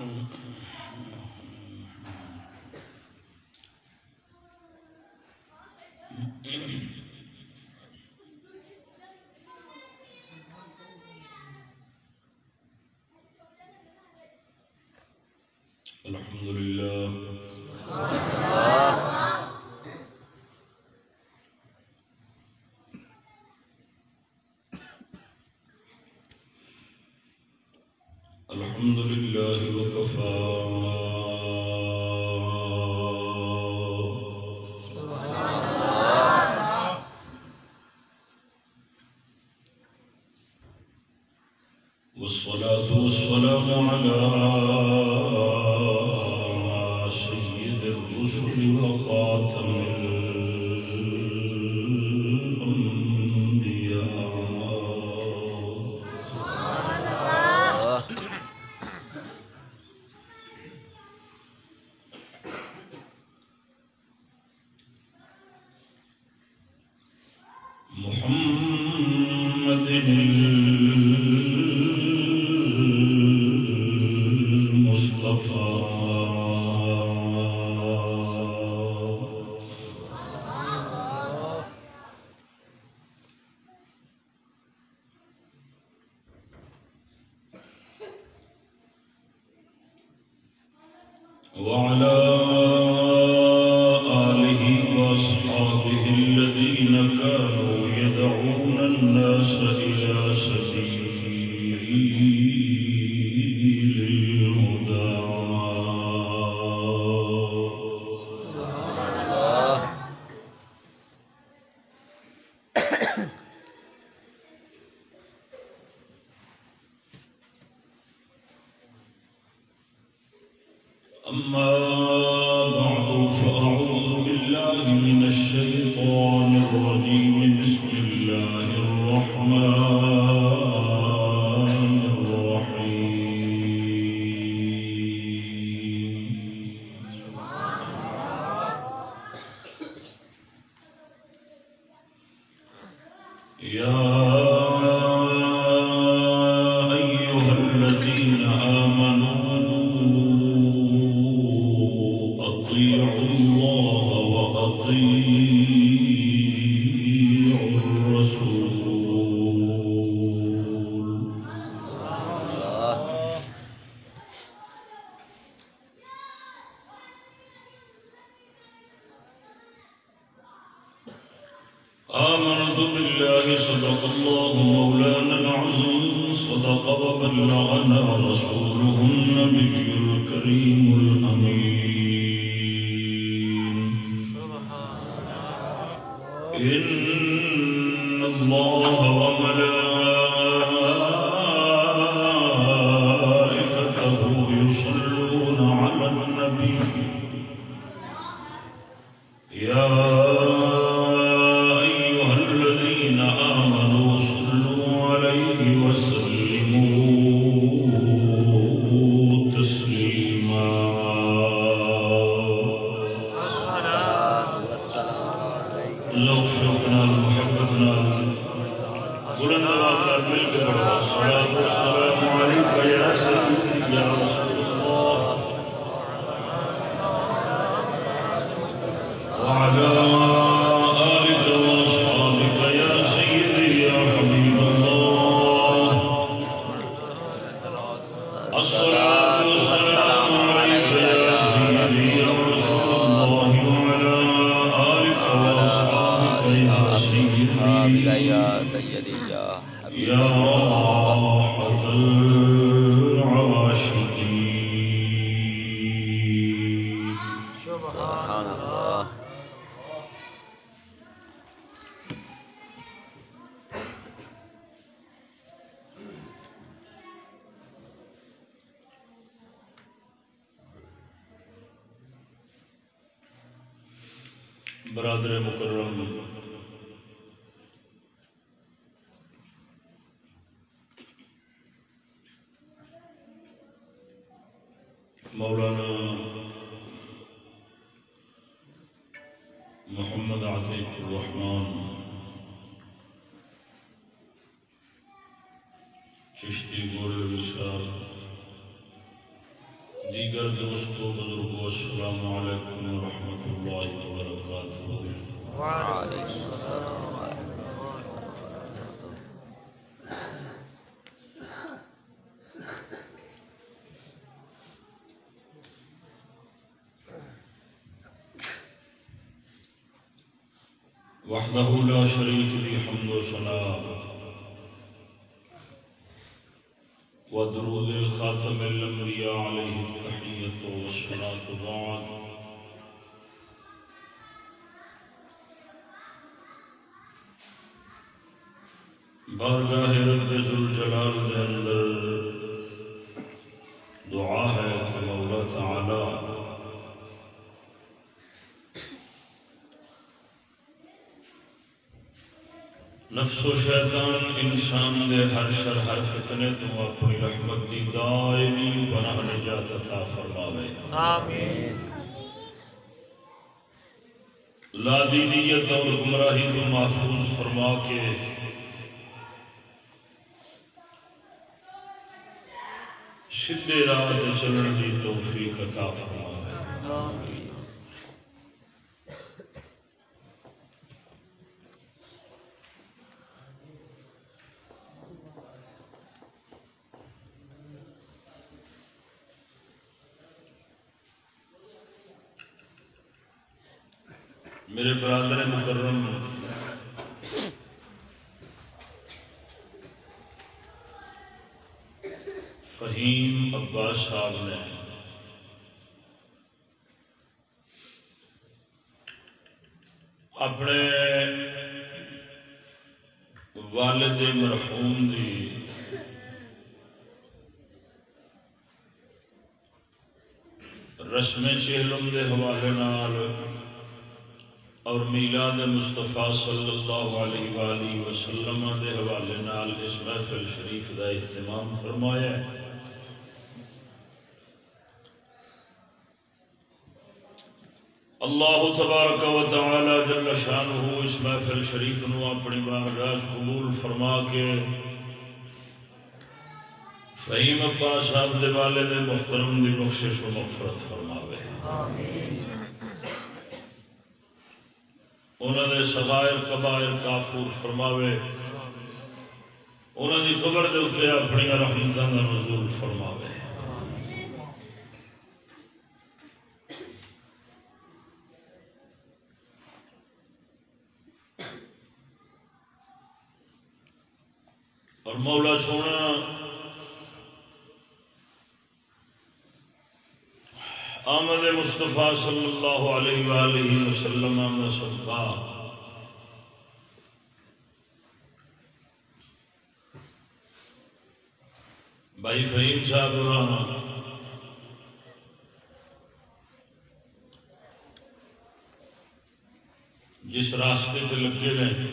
الحمد لله. وحده لا شريك لي حمد وثناء ودرود الخاتم الأنبياء عليه التحية والصلاة بعد بارگاہ فتنے تو اپنی رحمت دی دائمی پناہ نجات عطا فرماوے آمین لا دینیت اور گمراہی تو محفوظ فرما کے سیدھے راہ چلن دی توفیق عطا فرماوے آمين میرے برادر مکرم فہیم عباس صاحب نے اپنے والد مرحوم دی رسم چہلم کے حوالے نال اور میلاد مصطفیٰ صلی اللہ علیہ وآلہ وسلم دے حوالے نال اس محفل شریف دا اہتمام فرمایا ہے۔ اللہ تبارک و تعالی جل شانہ اس محفل شریف نو اپنی بارگاہ قبول فرما کے فہیم عباس صاحب دے والے دے محترم دی بخشش و مغفرت فرماوے انہوں نے سغائر قبائر کافور فرماوے، انہوں نے قبر دے اپنی رحمتوں کا نزول فرماوے۔ مصطفیٰ صلی اللہ علیہ وآلہ وسلم میں صدقہ۔ بھائی فہیم صاحب رہا جس راستے سے لگے رہے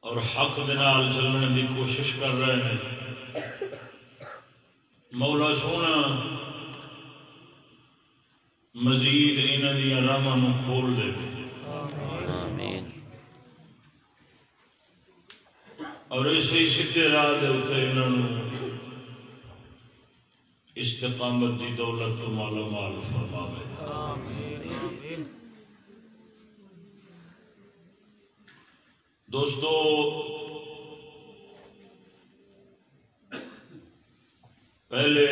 اور حق دنال چلنے کی کوشش کر رہے ہیں۔ مولا سونا مزید انہوں دیا راہ کھول دے۔ آمين اور اسی سیدھے راہ دے انہوں استقامت دی دولت تو مالا مال فرماوے۔ آمین آمین۔ دوستو پہلے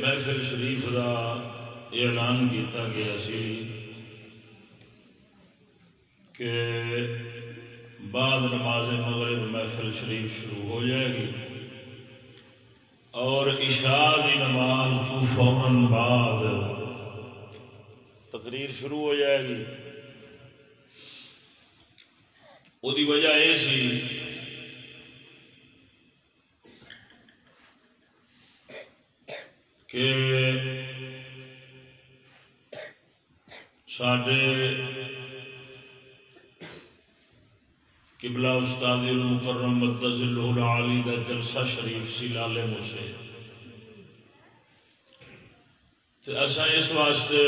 محفل شریف کا اعلان کیتا گیا سی کہ بعد نماز مغرب محفل شریف شروع ہو جائے گی اور عشاء کی نماز کو فوراً بعد تقریر شروع ہو جائے گی۔ وہ وجہ یہ سی کہ سڈے قبلہ استاد المکرم مدزل علی کا جلسہ شریف سی لالے موسے اصا اس واسطے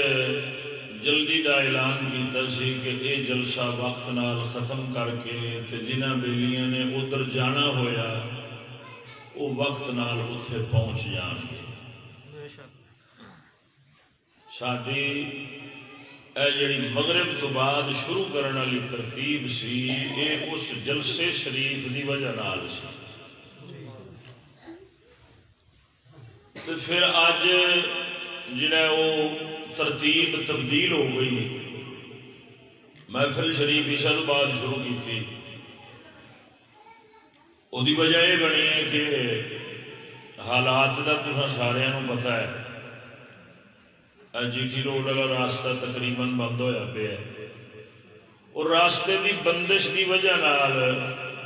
جلدی دا اعلان کیتا سی کہ اے جلسہ وقت نال ختم کر کے جنہ بیلیاں نے ادھر جانا ہویا وہ وقت نال اتنے پہنچ جان گے ساری اے جڑی مغرب تو بعد شروع کرنے والی ترتیب سی یہ اس جلسے شریف دی وجہ نال سی۔ تو پھر اج جڑا وہ ترتیب تبدیل ہو گئی، محفل شریف عشاء تو بعد شروع کی تھی وہ وجہ یہ بنی ہے کہ حالات کا تو سارا پتا ہے۔ جی ٹی روڈ والا راستہ تقریباً بند ہوا پیا اور راستے کی بندش کی وجہ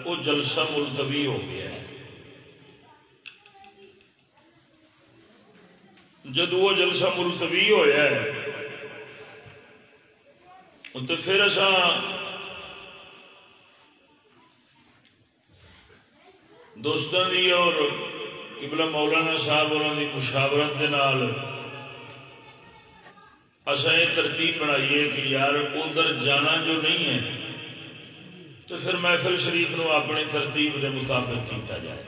وہ جلسہ ملتوی ہو گیا جب وہ جلسہ ملتوی ہوا تو پھر اصا دوستوں کی اور قبلہ مولانا صاحب اور مشاورت کے اصا یہ ترتیب بنائیے کہ یار ادھر جانا جو نہیں ہے، تو پھر محفل شریف نو اپنی ترتیب کے مطابق کیا جائے۔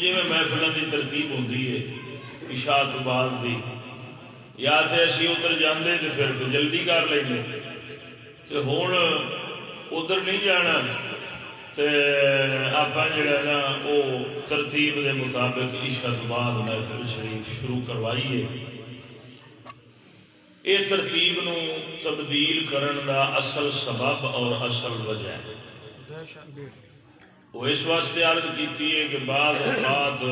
جی میں محفلوں کی ترتیب ہوتی ہے، عشاء تو بعد دی۔ یا تو اسی ادھر جانے تو پھر تو جلدی کر لیں گے تو ہوں ادھر نہیں جانا تو آپ جڑا نا وہ ترتیب کے مطابق عشاء تو بعد محفل شریف شروع کروائیے یہ ترتیب نو تبدیل کرن دا اصل سبب اور اصل وجہ ہے وہ اس واسطے عرض کی ہے کہ بعض اوقات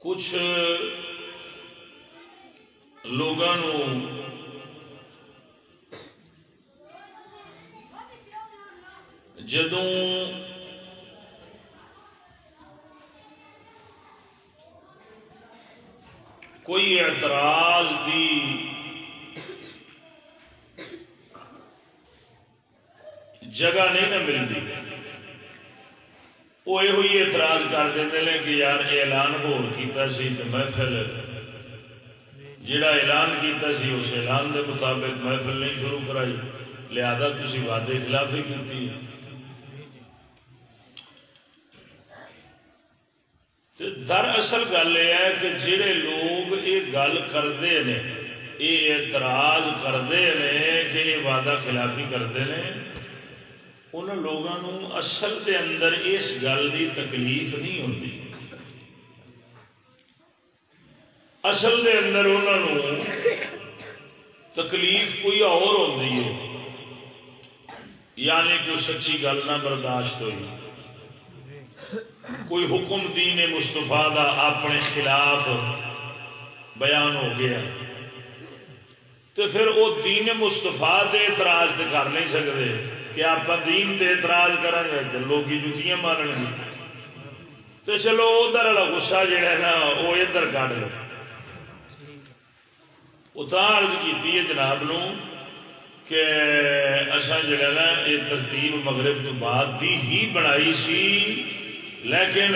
کچھ لوگوں جدوں کوئی اعتراض دی۔ جگہ نہیں نہ ملتی۔ وہ یہ اعتراض کر دیں کہ یار اعلان ہو سی محفل جڑا اعلان کیتا سی اس اعلان دے مطابق محفل نہیں شروع کرائی، لہذا تھی وعدے خلاف ہی کی دراصل گل یہ ہے کہ جڑے لوگ یہ گل کرتے ہیں، یہ اعتراض کرتے ہیں کہ یہ وعدہ خلافی کرتے ہیں۔ ان لوگوں اصل دے اندر اس گل کی تکلیف نہیں ہوتی اصل دے اندر انہوں تکلیف کوئی اور ہوتی ہے۔ یعنی کوئی سچی گل نہ برداشت ہوئی۔ کوئی حکم دین مستفا کا اپنے خلاف بیان ہو گیا۔ تو پھر وہ دین مستفا سے اعتراض کر نہیں سکتے کہ آپ دین سے اعتراض کریں گے تو لوگ جتیاں مارن گے۔ تو چلو ادھر والا گسا جہا ہے نا، وہ ادھر کٹ لو۔ اتارج کی جناب نو کہ اصا جڑا نا، یہ ترتیب مغرب تو بعد دی ہی بنائی سی، لیکن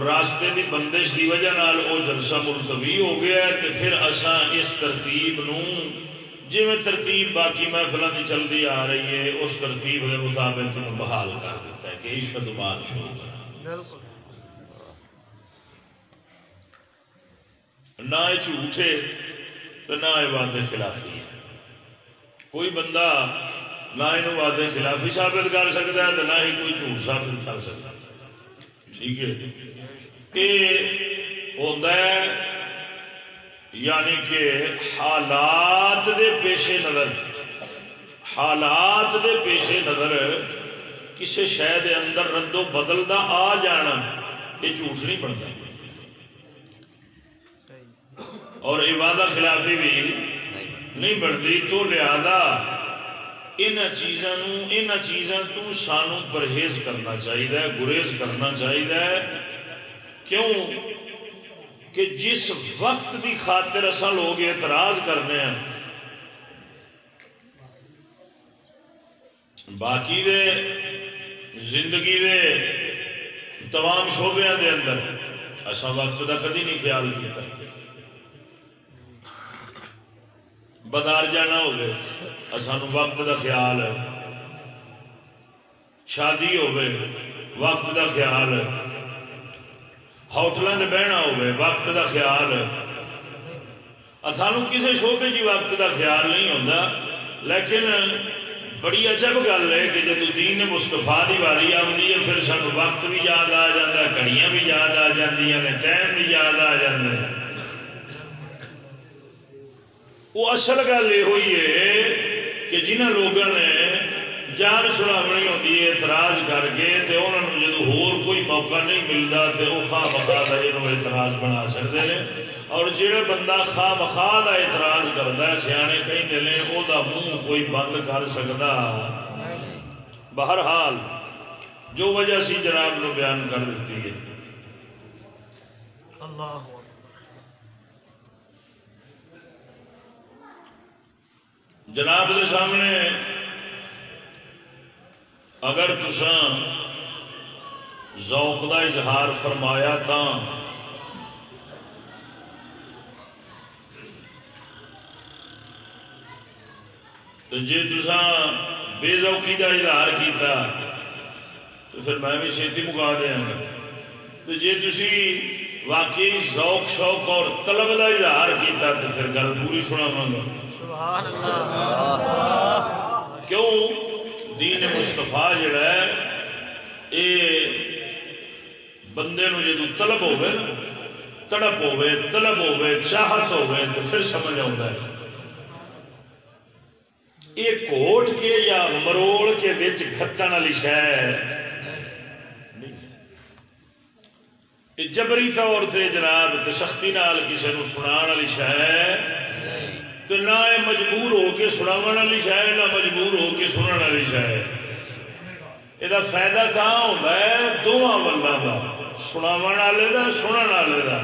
راستے کی بندش کی وجہ وہ جلسہ ملتوی ہو گیا تو پھر اسان اس ترتیب جی میں ترتیب باقی محفلوں کی چلتی آ رہی ہے اس ترتیب کے مطابق بحال کر دیتا ہے کہ عشق بعد شروع کر نہ یہ جھوٹے تو نہ وعدے خلافی ہے کوئی بندہ نہ یہ وعدے خلافی ثابت کر سکتا ہے تو نہ ہی کوئی جھوٹ ثابت کر سکتا۔ ٹھیک ہے۔ یہ ہوتا ہے یعنی کہ حالات دے پیش نظر، حالات دے پیش نظر کسی شہ دے اندر ردو بدل دا آ جانا، یہ جھوٹ نہیں بنتا۔ اور عبادت خلافی بھی نہیں بنتی، تو لہذا ان چیزوں ان چیزوں تو سانو پرہیز کرنا چاہیے گریز کرنا چاہیے کیوں؟ کہ جس وقت دی خاطر اصل لوگ اعتراض کرنے ہیں، باقی دے، زندگی دے تمام شعبے دے اندر اصا وقت کا کدی نہیں خیال کیا بازار جانا ہوگی سانو وقت کا خیال ہے۔ شادی ہوگی وقت کا خیال ہے۔ ہوٹلوں میں بہنا ہوگی وقت کا خیال۔ ہے سانو کسی شعبے کی وقت کا خیال نہیں ہوتا لیکن بڑی عجب گل ہے کہ جب دین مستفا کی واری آتی ہے، پھر سب وقت بھی یاد آ جاتا گھڑیاں بھی یاد آ جاتی ہیں ٹائم بھی یاد آ جاتے وہ اصل گل یہ ہوئی ہے کہ جنہ لوگوں نے جان سناونی ہوتی ہے اعتراض کر کے تے انہوں نے جب ہور کوئی موقع نہیں ملتا تو وہ خواہ مخواہ کا یہ اعتراض بنا سکتے ہیں اور جہاں بندہ خواہ مخواہ کا اعتراض کرتا ہے سیانے کہیں دلے وہ منہ کوئی بند کر سکتا بہرحال جو وجہ سی جناب نو بیان کر دیتی ہے۔ اللہ۔ جناب کے سامنے اگر تسان ذوق کا اظہار فرمایا تا تو جی تسان بے ذوقی کا اظہار کیتا تو پھر میں بھی چھتی مکا دیا گا۔ تو جی تھی واقعی ذوق شوق اور طلب کا اظہار کیتا تو پھر گل پوری سناواں گا۔ کیوں؟ دین مستفا جڑا ہے یہ بندے نو جدو طلب ہوے نا تڑپ ہوے طلب ہوے چاہت ہوے تو پھر سمجھ آتا ہے۔ یہ کوٹ کے یا مروڑ کے بچ کھتن والی شہ جبری طور سے جناب سختی نال کسی نو سنا والی شہ تو نہ مجبور ہو کے سناو والی شاید نہ مجبور ہو کے سننے والی شاید یہ فائدہ کہاں ہوتا ہے دونوں بندوں کا سناو والے کا سننے والے کا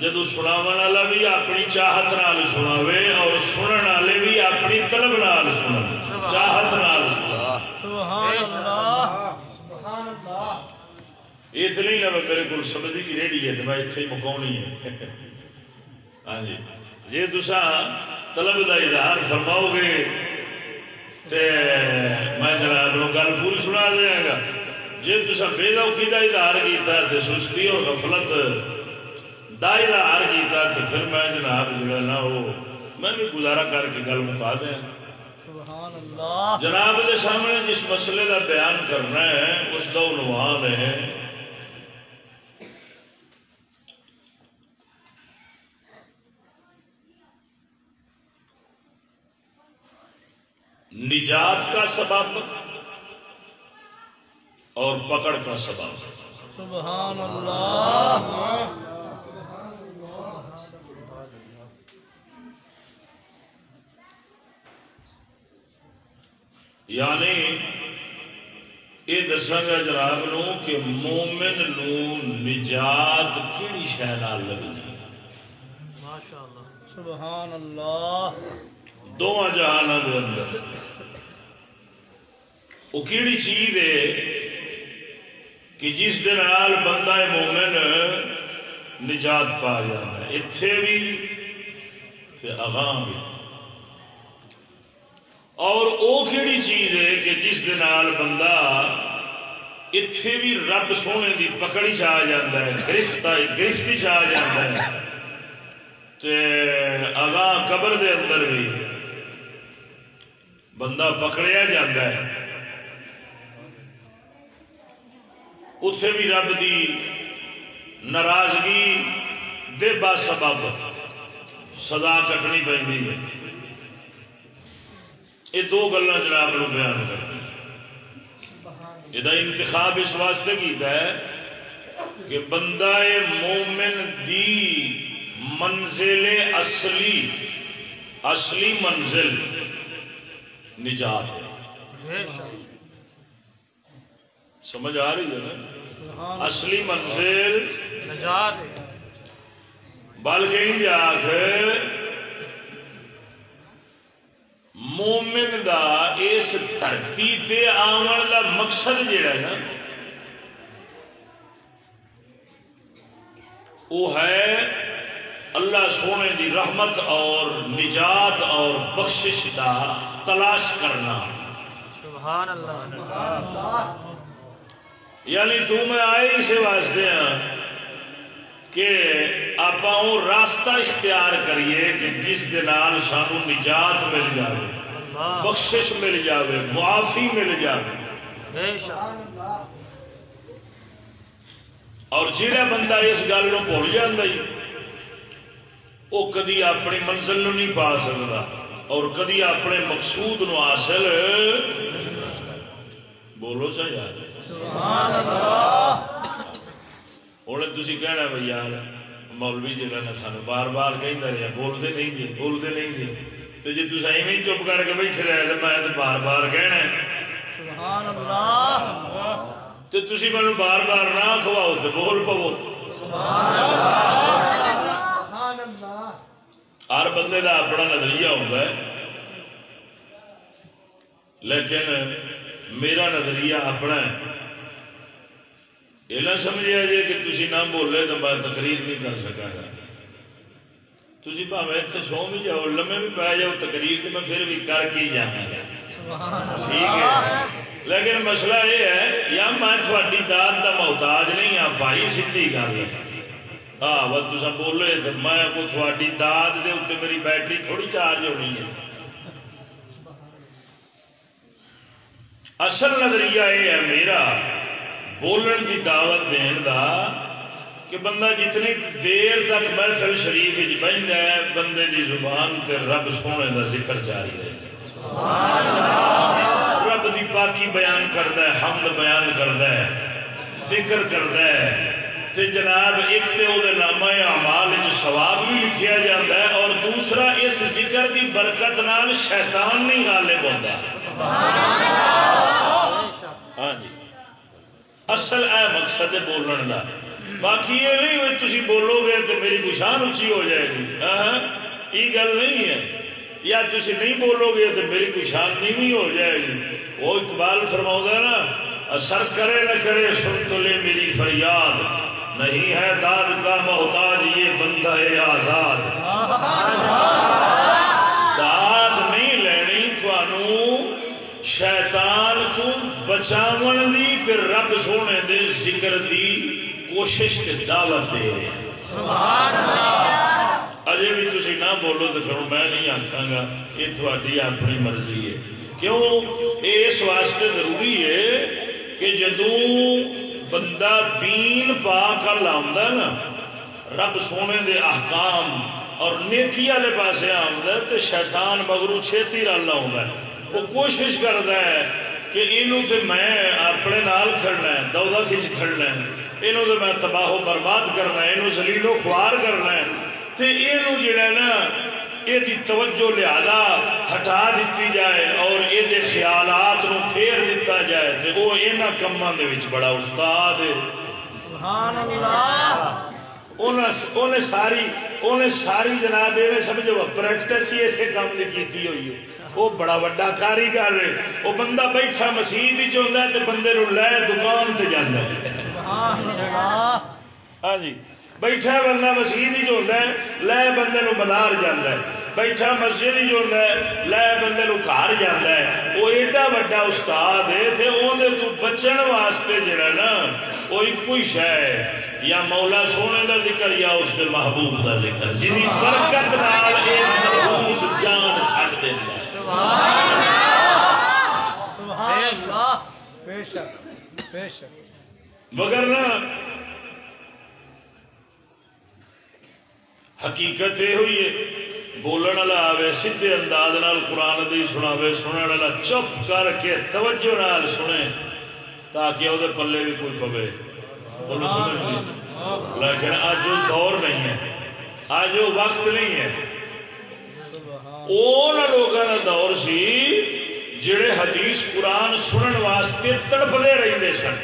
جدو سناو والا بھی اپنی چاہت نال سناوے اور سننے والے بھی اپنی طلب نال سنا چاہت نال اس لیے نہ میرے کو سبزی کی ریڈی ہے میں اتنے ہی مکاونی ہے ہاں جی جی تسا طلب کا اظہار فرماؤ گے تے میں جناب نو گل پوری سنا دیا گا۔ جی تسا بے ذوقی کا اظہار کیتا تے سستی اور غفلت دا اظہار کیتا تے پھر میں جناب جو ہے نا وہ میں بھی گزارا کر کے گل مکا دیا جناب کے سامنے جس مسئلے کا بیان کرنا ہے اس کا عنوان ہے نجات کا سبب اور پکڑ کا سبب۔ سبحان اللہ۔ یعنی یہ دساگا جناب نو کہ مومن نو نجات کہڑی شہ لگنی سبحان اللہ۔ دونوں جہانوں کے اندر۔ وہ کہڑی چیز ہے کہ جس دن نال بندہ مومن نجات پا جاتا ہے اتے بھی تے اگاں بھی اور وہ کہڑی چیز ہے کہ جس دے نال بندہ اتے بھی رب سونے دی پکڑی چ آ جاتا ہے گرفت گرفتی چ آ جاتا ہے تے اگاں قبر دے اندر بھی بندہ پکڑیا جاتا ہے اتے بھی رب دی ناراضگی دے با سبب سزا کٹنی پی یہ دو گلا جناب نو بیان کر یہ انتخاب اس واسطے کیتا ہے کہ بندہ مومن دی منزل اصلی اصلی منزل نجات ہے۔ سمجھ آ رہی ہے نا؟ اصلی منزل نجات ہے. بلکہ ان آخ مومن دا اس دھرتی تے آمن دا مقصد جڑا ہے نا وہ ہے اللہ سونے دی رحمت اور نجات اور بخشش دا تلاش کرنا۔ سبحان اللہ. یعنی تو میں آئے اسے واسطے ہیں کہ آپ راستہ اختیار کریے کہ جس نال سانو نجات مل جائے بخشش مل جائے معافی مل جائے اور جہاں بندہ اس گل کو بھول جاتا ہی وہ کدی اپنی منزل نہیں پا سکتا اور کدی اپنے مقصود نو حاصل بولو اللہ ہوں تھی کہنا بھائی یار مولوی جہاں نے سانو بار بار کہہ رہے بولتے نہیں جی بولتے نہیں جی۔ تو جی تصا ایویں چپ کر کے بیٹھے رہے تو میں تو بار بار کہنا ہے۔ سبحان اللہ۔ تو تھی مجھے بار بار نہ کھواؤ تو بول پو۔ ہر بندے کا اپنا نظریہ ہوتا ہے۔ لیکن میرا نظریہ اپنا ہے۔ یہ نہ سمجھا جی کہ تھی نہ بولے تو میں تقریر نہیں کر سکا گا۔ تھی بھاوے اتنے سو بھی جاؤ لمے بھی پی جاؤ، تقریر تو میں پھر بھی کر کے ہی جانا گا۔ ٹھیک ہے۔ لیکن مسئلہ یہ ہے، یا میں تھوڑی داد کا محتاج نہیں ہاں بھائی سی گل ہے۔ ہاں بس تصا بولے تو میں تھوڑی داد دے اتنے میری بیٹری تھوڑی چارج ہونی ہے۔ اصل نظریہ یہ ہے میرا، بولن کی دعوت دین دا کہ بندہ جتنی دیر تک محفل شریف بہتا ہے، بندے کی زبان سے رب سونے کا ذکر جاری رہے۔ رب دی پاکی بیان کرتا ہے، حمد بیان کرتا ہے، ذکر کرتا ہے۔ تے جناب، ایک تے وہ نامہ اعمال ثواب بھی لکھیا جاتا ہے اور دوسرا، اس ذکر دی برکت نال شیطان نہیں غالب ہوتا ہاں جی اصل اے مقصد ہے بولن دا باقی یہ نہیں ہوئے تھی بولو گے تو میری گشان اچھی ہو جائے گی یہ گل نہیں ہے یا تھی نہیں بولو گے تو میری گشان نیوی ہو جائے گی وہ اقبال فرماؤ گا نا اثر کرے نہ کرے سن تو لے میری فریاد نہیں ہے داد کا محتاج یہ بندہ ہے آزاد شیطان کو بچاون دی تے رب سونے دے ذکر دی کوشش تے دعوت دے اجے بھی تھی نہ بولو تو پھر میں نہیں آخا گا یہ تھوڑی اپنی مرضی ہے۔ کیوں؟ اس واسطے ضروری ہے کہ جدوں بندہ دین پا کر لاؤں نا رب سونے دے احکام اور نیکی والے پاسے آمد تو شیطان مگرو چھتی رل آؤں وہ کوشش کرتا ہے کہ یہ میں اپنے نال کھڑنا ہے دودا کھچ کھڑنا ہے۔ یہ میں تباہ و برباد کرنا ہے یہ زلیل و خوار کرنا ہے۔ تو یہ جڑا نا یہ توجہ لہذا ہٹا دیتی جائے اور یہ خیالات نو پھیر دیتا جائے۔ تو وہ یہاں کاموں کے بڑا استاد ہے۔ سبحان اللہ۔ انہیں ساری انہیں ساری جناب یہ سمجھو پریکٹس ہی اسے کام کی ہوئی ہے۔ وہ بڑا وا کاریگر ہے۔ وہ بندہ بیٹھا مسیح چاہتا ہے تو بندے نو لے دکان سے جانا ہے۔ ہاں جی۔ بیٹھا بندہ مسیح ہی چاہتا ہے، لے بندے نو بازار جانا ہے۔ بیٹھا مسجد ہی چاہتا ہے، لے بندے نو گھر جانا ہے۔ وہ ایڈا وا استاد ہے تے اندر تو بچن واسطے جڑا نا، وہ ایک ہی شہ ہے۔ یا مولا سونے کا ذکر یا اس کے محبوب کا ذکر۔ جی برکت نال یہ محبوب جان چھڈ دینا ہے سبحان اللہ بے شک بے شک مگر حقیقت یہ ہوئی ہے، بولن والا آوے، سیدھے انداز نال قرآن دی سناوے سننے والا چپ کر کے توجہ نال سنے تاکہ وہ پلے بھی کوئی پوے۔ لیکن اج وہ دور نہیں ہے۔ اج وہ وقت نہیں ہے۔ وہ لوگوں کا دور سی جڑے حدیث قرآن سنن واسطے تڑپتے رہتے سن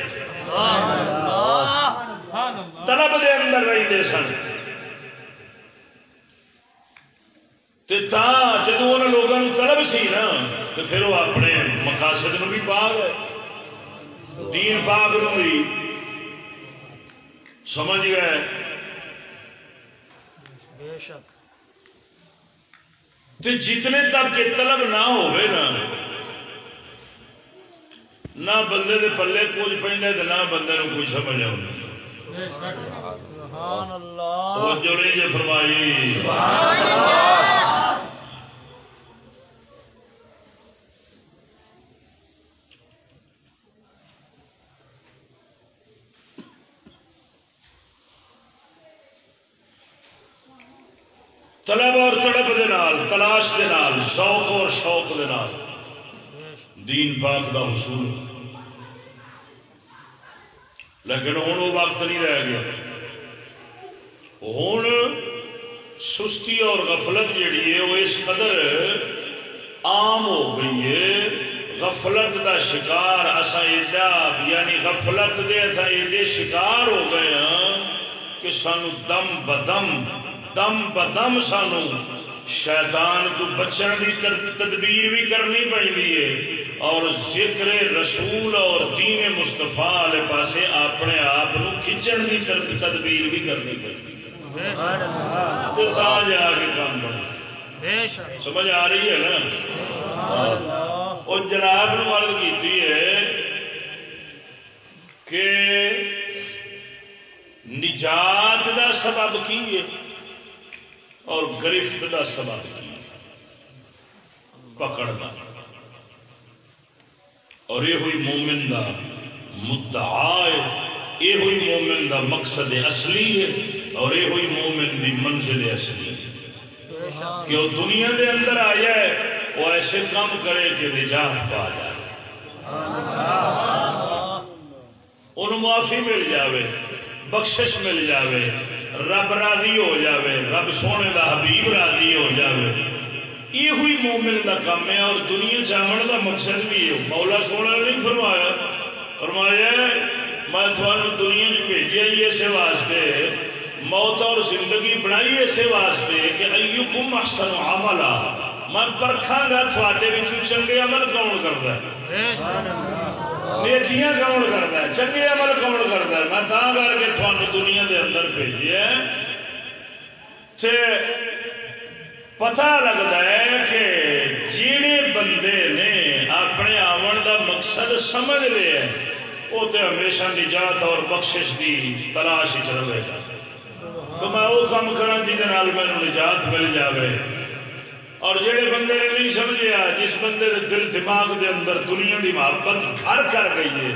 طلب دے اندر رہتے سن جدو ان لوگوں طلب سی نا تو پھر وہ اپنے مقاصد نو بھی پا گئے دین پاک نو بھی سمجھ گئے بے شک تو جتنے تک کہ طلب نہ ہوئے نا نہ بندے دے پلے کچھ پہ نہ بندے نو کوئی سمجھ آ سبحان اللہ۔ جو نہیں جی فرمائی۔ طلب اور تڑپ دے نال، تلاش دے نال، شوق اور شوق دے نال۔ دین پاک دا حصول۔ لیکن ہوں وہ وقت نہیں رہ گیا۔ ہوں سستی اور غفلت جیڑی ہے وہ اس قدر عام ہو گئی ہے۔ غفلت دا شکار اسا ایڈا یعنی غفلت دے اسا ایڈے شکار ہو گئے ہاں کہ سانو دم بدم دم بدم سانو شیطان تو بچن کی تدبیر بھی کرنی پڑی ہے۔ اور ذکر رسول اور دین مستفا والے پاسے اپنے آپ کھچن کی تدبیر بھی کرنی پڑی۔ جا کے کام شک۔ سمجھ آ رہی ہے نا؟ اور جناب عرض کی ہے کہ نجات دا سبب کی ہے؟ اور گرفت دا سبب کی۔ پکڑنا اور یہ ہوئی مومن دا مدعا ہے۔ یہ ہوئی مومن دا مقصد اصلی ہے۔ اور یہ ہوئی مومن دی منزل اصلی ہے۔ کہ وہ دنیا دے اندر آ جائے وہ ایسے کام کرے کہ نجات پا جائے۔ ان معافی مل جاوے بخشش مل جاوے۔ رب راضی ہو جاوے، رب سونے دا حبیب راضی ہو جاوے۔ یہ ہوئی مومن دا کام ہے اور دنیا جامن دا مقصد بھی ہے۔ مولا سونا نہیں فرمایا۔ فرمایا میں تھوڑا دنیا چ بھیجیا ہی اسے واسطے، موت اور زندگی بنائی اسے واسطے کہ ایوکم احسن عملا۔ میں پرکھا گا تھوڑے چنگے عمل کون کرتا ہے؟ نیکیاں کون کرتا ہے؟ چنگے عمل کون کرتا ہے؟ میں تا کر کے تھوڑا دنیا دے اندر بھیجیا تے پتہ لگتا ہے کہ جڑے بندے نے اپنے آن دا مقصد سمجھ لیا وہ تو ہمیشہ نجات اور بخشش کی تلاش چ رہے گا۔ تو میں وہ کام کرا جہد جی میرے نجات مل جاوے۔ اور جہے بندے نے نہیں سمجھا جس بندے دے دل دماغ دے اندر دنیا دی محبت گھر کر گئی ہے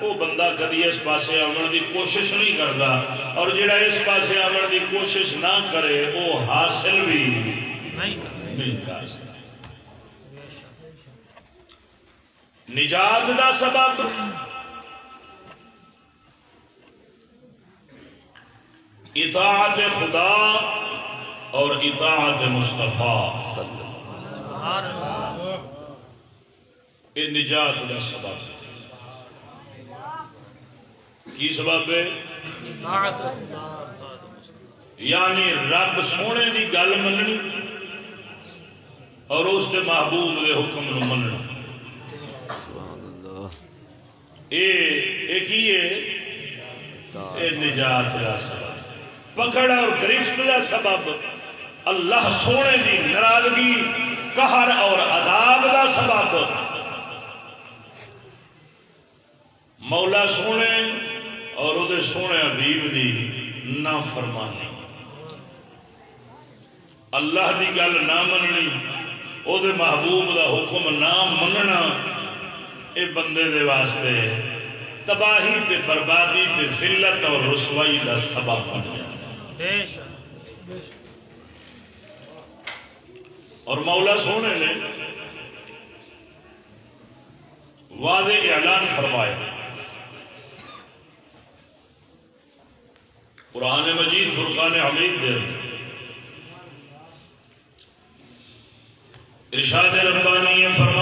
وہ بندہ کدی اس پاسے آن دی کوشش نہیں کرتا اور جڑا اس پاسے آن دی کوشش نہ کرے وہ حاصل بھی نہیں کر نجات دا سبب۔ اطاعت خدا اور اطاعت مصطفیٰ۔ یہ نجات کا سبب کی سبب ہے؟ یعنی رب سونے کی گل مننی اور اس کے محبوب کے حکم نو مننا۔ یہ نجات کا سبب پکڑ اور گرفت کا سبب۔ اللہ سونے کی ناراضگی، قہر اور عذاب کا سبب۔ مولا سونے اور وہ سونے حبیب دی نہ فرمانی اللہ دی گل نہ مننی وہ محبوب دا حکم نہ مننا۔ اے بندے دے واسطے تباہی تے بربادی تے ذلت اور رسوائی دا سبب بن جائے۔ اور مولا سونے نے واضح اعلان فرمایا قرآن مجید فرقان حمید دے۔ ارشاد ربانی فرمایا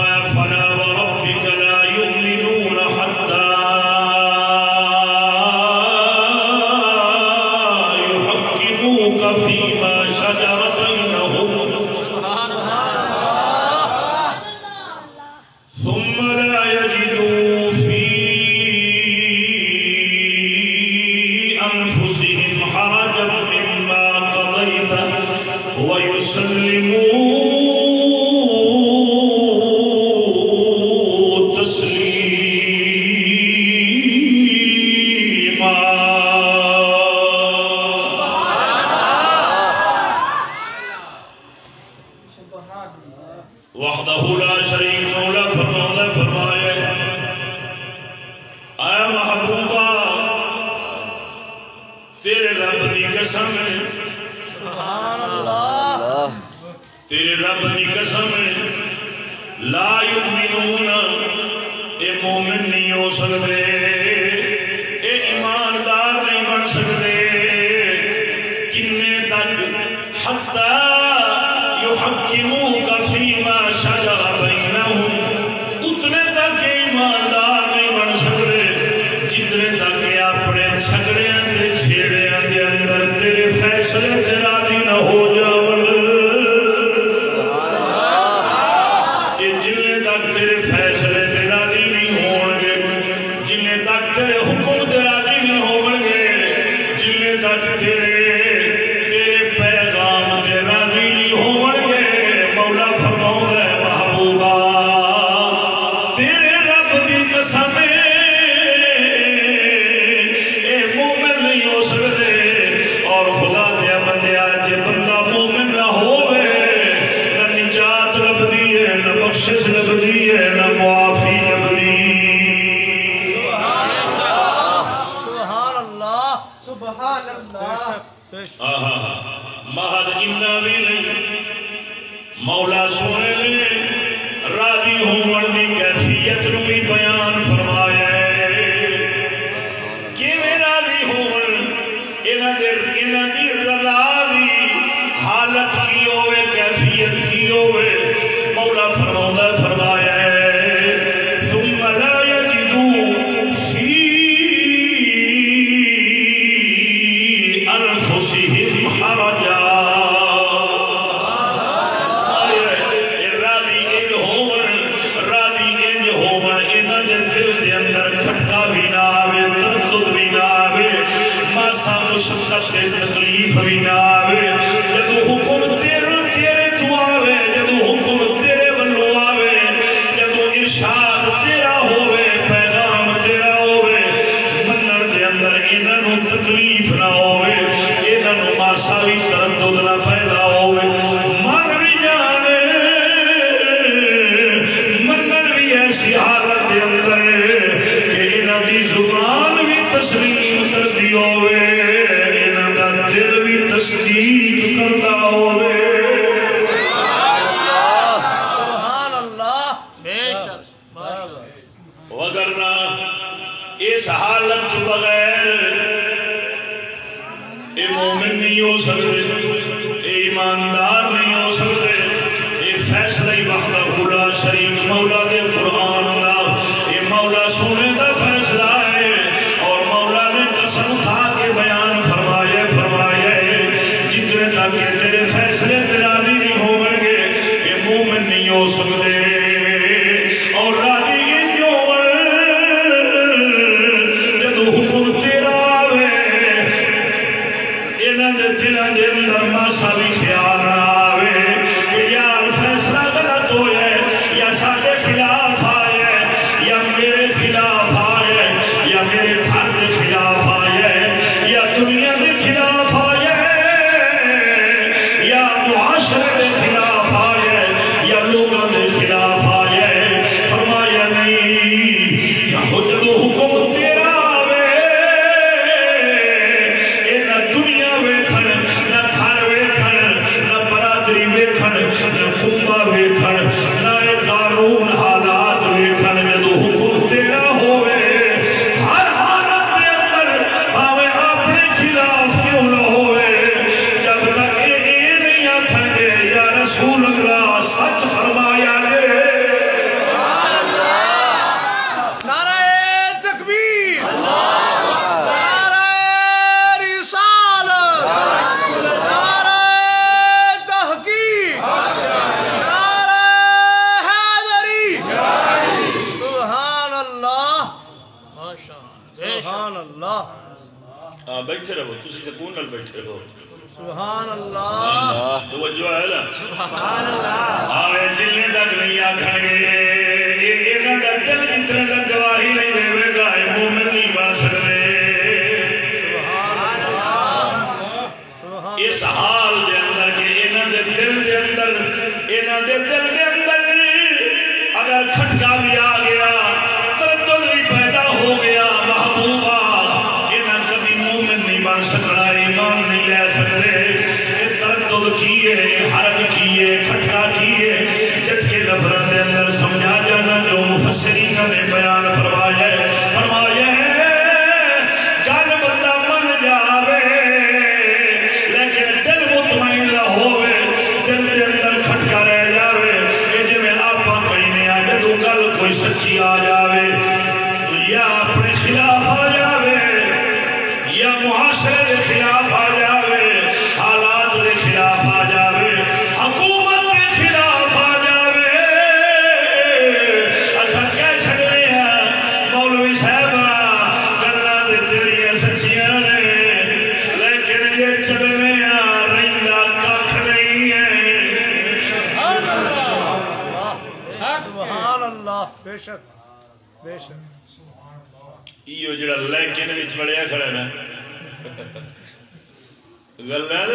گلا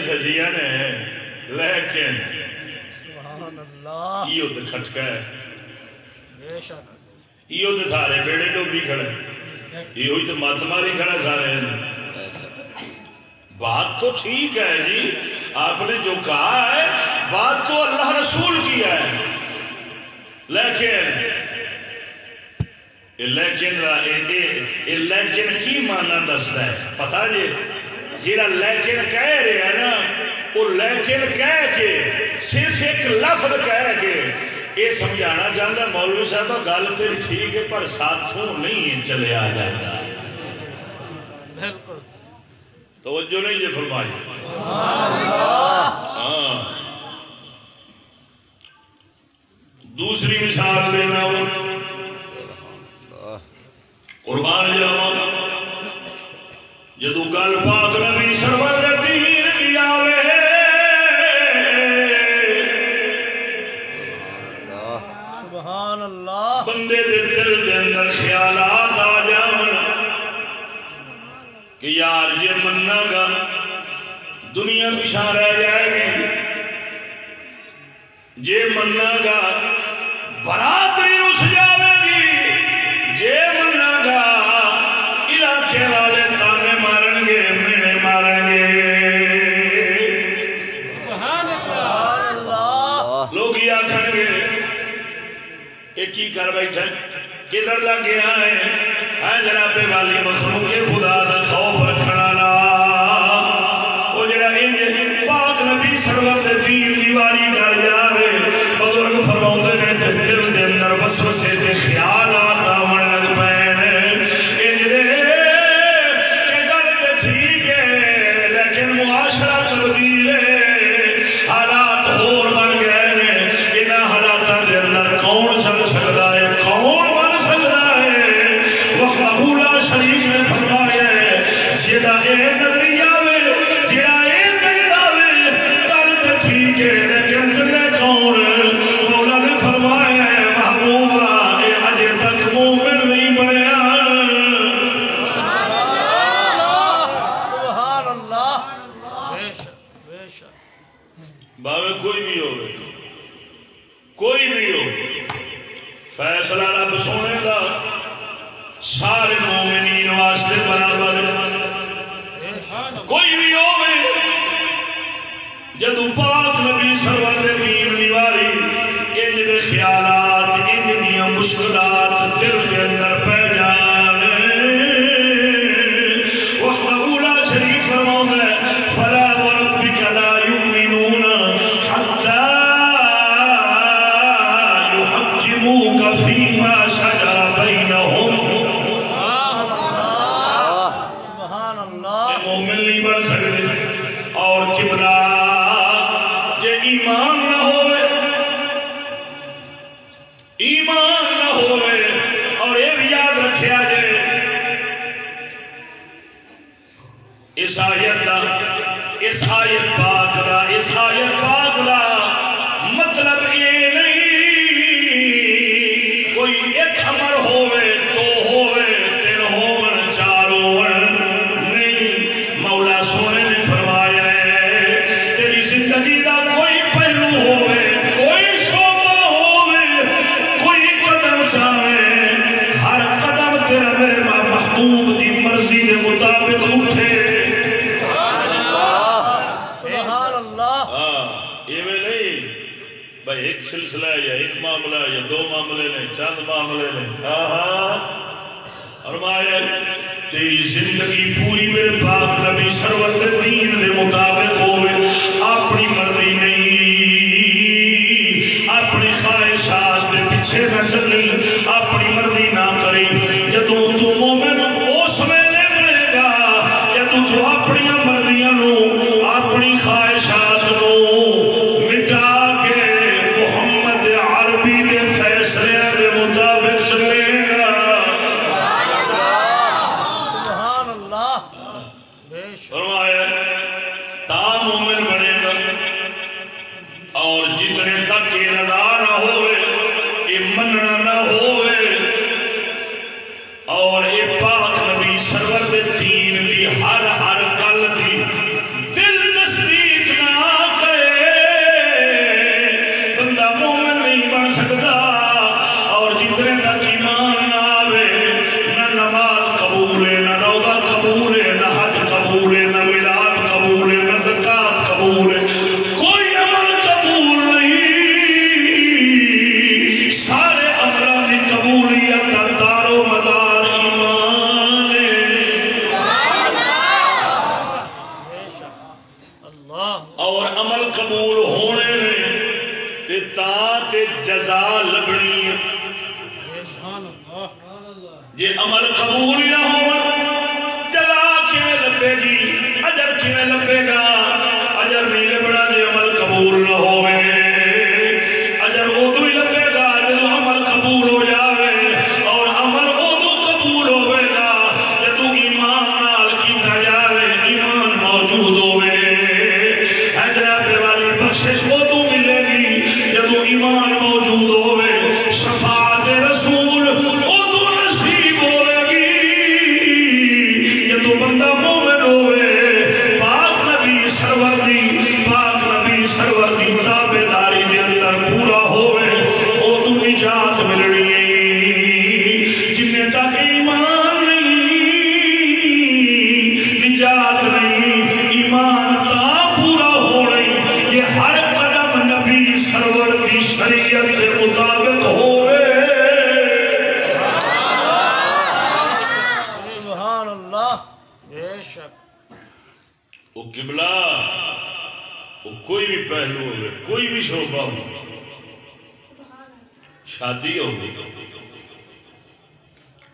سجیا نے لیکن یہ کھٹکا ہے سارے بیڑے ڈوبی کھڑے یہ مت ماری کھڑا سارے بات تو ٹھیک ہے جی آپ نے جو کہا ہے بات تو اللہ رسول کی ہے لیکن لیکن لیکن کی مانا دستا ہے؟ پتا جی؟ جہاں لیکن کہہ رہا نا وہ لیکن کہہ کے صرف ایک لفظ کہہ کے یہ سمجھانا چاہتا مولوی صاحب گل تو ٹھیک ہے پر ساتھوں نہیں چلے آ جاتا بالکل۔ توجہ نہیں جی فرمائی۔ ہاں۔ دوسری مثال دینا ہوں۔ قربان جاوا جدو گل پاک روی سرور بندے دل اندر خیالات آ کہ یار جی منا گا دنیا پچھا رہ جائے گی۔ جی منا گا برادری اس جائے گی۔ جی کر بیٹھے کدھر لگ گیا ہے؟ جناب والی مخلوق خدا دا خوف رکھنا وہ جڑا انج پاک نبی سرور دین دیواری واری اس آیت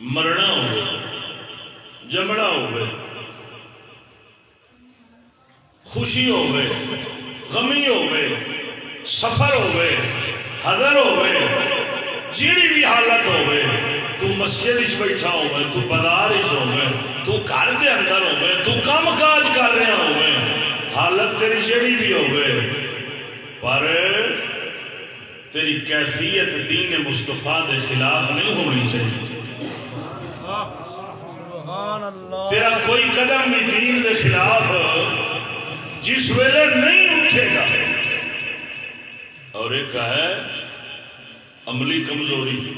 مرنا ہو جمنا ہو خوشی ہو غمی ہو سفر ہو حضر ہو جیڑی بھی حالت ہو تو مسجد بیٹھا ہو تو بازار ہو تو گھر دے اندر ہو تو کام کاج کر رہا ہو حالت تیری جیڑی بھی ہو پر تیری کیفیت دین مصطفیٰ دے خلاف نہیں ہونی چاہیے۔ تیرا کوئی قدم بھی دین کے خلاف جس ویلے نہیں اٹھے گا. اور ایک ہے عملی کمزوری.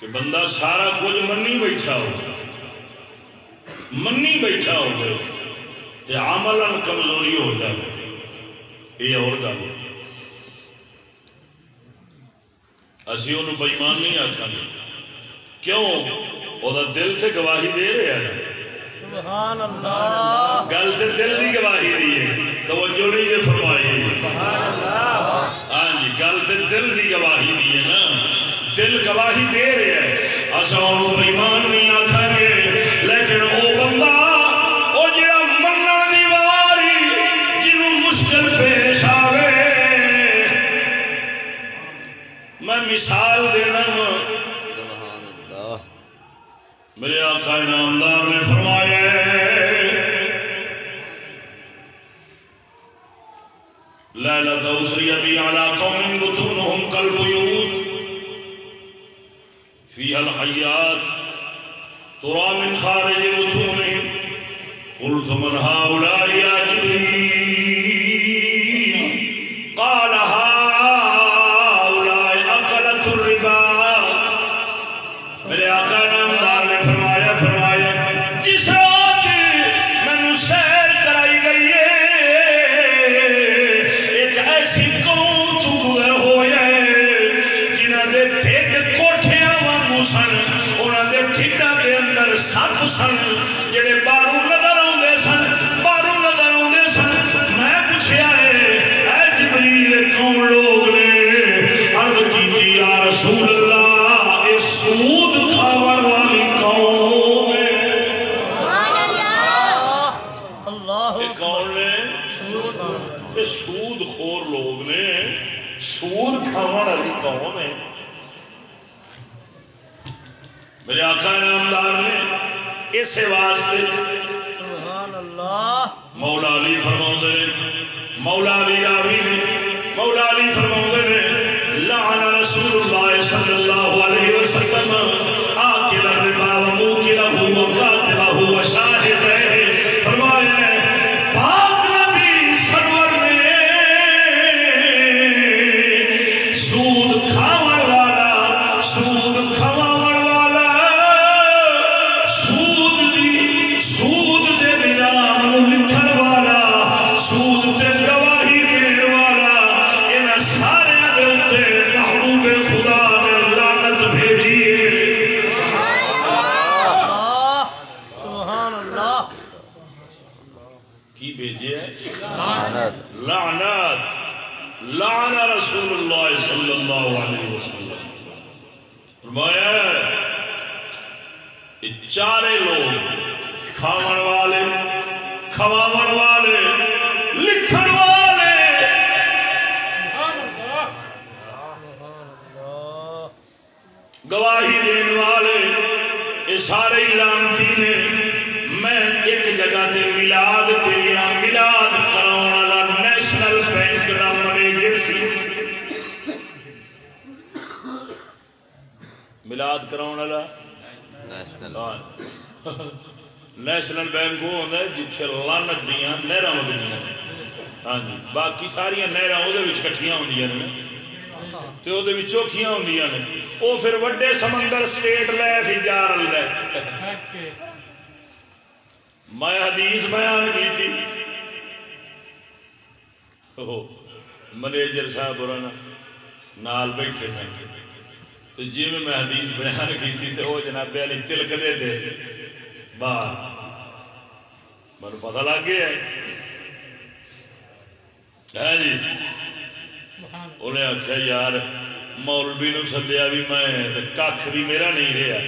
کہ بندہ سارا کچھ منی بیٹھا ہو. منی بیٹھا ہو گئے تے عمل کمزوری ہو جائے. یہ اور گل. ہے اسی انہوں بےمان نہیں آخانے کیوں؟ وہ دل سے گواہی دے رہا ہے گل سے دل کی گواہی دی توجہ نہیں جی فرمائی۔ ہاں جی گل سے دل کی گواہی دی ہے نا۔ دل گواہی دے رہا ہے اصل على قوم بطونهم كالبيوت فيها الحيات ترى من خارج بطونهم. قل فمن هؤلاء يا بینک لانت دیا نہر وگنیا ہاں جی باقی ساریا نہر وہ کٹھیاں ہوندیاں نے۔ تے وہ چوکھیاں ہوندیاں نے۔ وہ پھر وڈے سمندر سٹیٹ لے پھر جا رہا ہے میں حدیث بیان کی تھی اوہ، مینیجر صاحب اور نال بیٹھے میں تو جی میں میں حدیث بیان کی تھی تو وہ جناب علی تلک دے دے۔ باہر مجھے پتہ لگ گیا ہے۔ ہاں جی۔ انہیں آخیا یار، مولوی نو سدیا بھی میں کھ بھی میرا نہیں رہا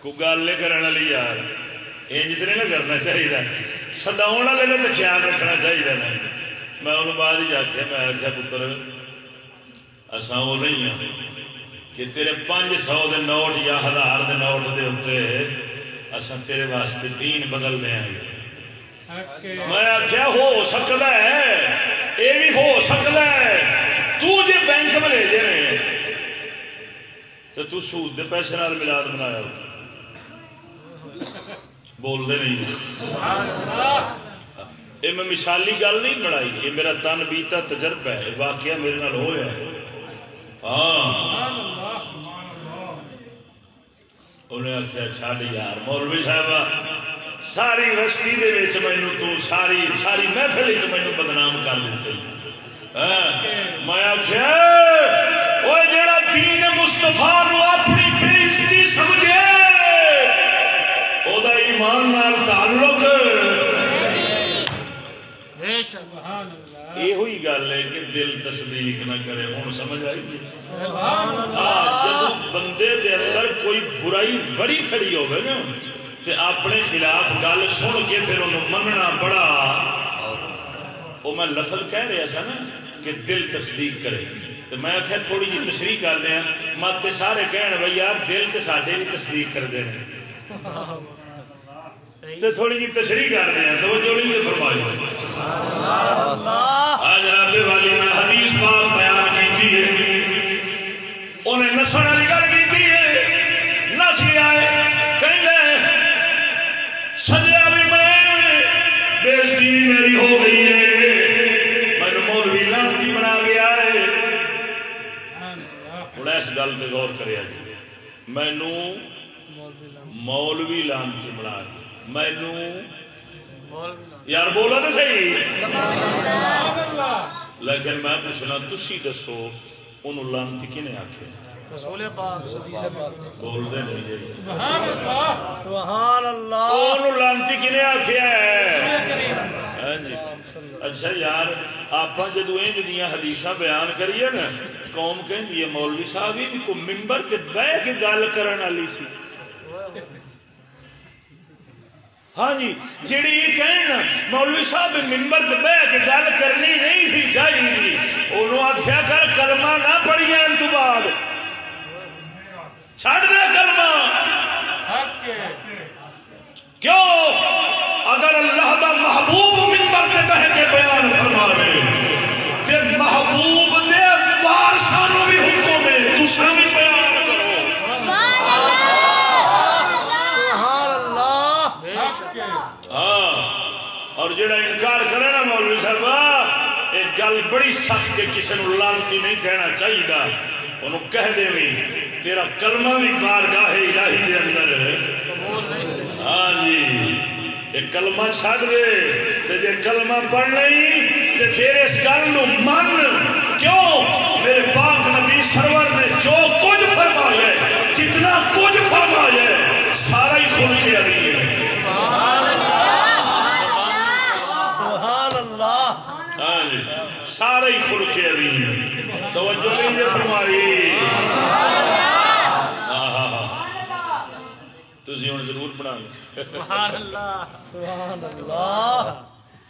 کو گل کرنے والی یار۔ انج تو نہیں نہ کرنا چاہیے سدا والے نے تو خیال رکھنا چاہیے نا میں انہوں بعد ہی آخیا میں آخیا پتر، اساں وہ نہیں ہوں کہ تیرے پانچ سو دے نوٹ یا ہزار دے نوٹ دے اتنے اساں تیرے واسطے دین بدل دیں گے میں آخیا ہو سکتا ہے۔ یہ بھی ہو سکتا ہے۔ تو جی بینک میں جائے تو تو سود دے پیسے نال ملاد بنایا۔ بول دے نہیں۔ یہ میں مثالی گل نہیں بنائی یہ میرا تن بیتا تجربہ ہے واقعہ میرے نال ہوا ہاں۔ انہیں آخیا چڈ یار مولوی صاحب ساری رستی دے وچ مینوں تو ساری ساری محفل وچ مینوں بدنام کر دیتے میں آخیا وہ جڑا دین مستفا اپنی بےزتی سمجھے وہ ایمان نال تعلق یہ ہوئی گل ہے کہ دل تصدیق نہ کرے ہوں سمجھ آئی سبحان اللہ۔ جب بندے دے اندر کوئی برائی بڑی کھڑی ہوگی نا تے اپنے خلاف گل سن کے پھر انہوں مننا بڑا وہ میں لفظ کہہ رہا سا نا کہ دل تصدیق کرے۔ تو میں آخیا تھوڑی جی تشریح کر دیا۔ مت سارے کہن بھائی یار دل تو سارے بھی تصدیق کرتے ہیں تو تھوڑی جی تشریح کر ہیں تو جو نہیں فرمائی۔ آج رب والی میں حدیث پاک بیان کی ہے۔ انہیں نسل والی گل کی نس لیا ہے کہیں سجیا بھی میں بےزتی میری ہو گئی ہے۔ میں مولوی لانتی بنا گیا ہے ہوں، اس گل پہ غور کرے جی۔ مینو مولوی لانتی بنا گیا مینو یار بولو تو صحیح۔ لیکن میں پوچھنا تھی دسو ان لانتی کنے آخیا بولتے نہیں سبحان اللہ وہ لانتی آخیا ہاں جی اچھا یار آپ جدو دیا حدیث بیان کریے نا قوم کہ مولوی صاحب ہی کو ممبر سے بہ کے گل کرنے والی سی ہاں جی جیڑی یہ کہنا مولوی صاحب ممبر سے بہ کے گل کرنی نہیں تھی چاہیے انہوں آخیا کر کلمہ نہ پڑھی ان تو بعد۔ چھڑ دے کلمہ۔ کیوں؟ اگر اللہ دا محبوب ممبر سے بہ کے بیان فرما دے کہ محبوب دے وارثانوں بھی حکم ہے دوسرا بھی بیان کرو سبحان اللہ ہاں اور جڑا انکار کرے نا مولوی صاحب ایک گل بڑی سخت ہے کسی نے لانتی نہیں کہنا چاہیے انہوں کہہ دے بھی تیرا کلمہ بھی بارگاہ الہی دے اندر ہاں جی یہ کلمہ چھڈ دے، تے جے کلمہ پڑھ نہیں تے پھر اس گل من، کیوں؟ میرے پاک نبی سرور نے جو کچھ فرمایا ہے جتنا کچھ فرمایا ہے سارا ہی کھل کے علی ہے سبحان اللہ ہاں جی سارے ہی علی ہے توجہ نہیں فرمائی۔ تھی ہوں ضرور بنا لیں سبحان اللہ سبحان اللہ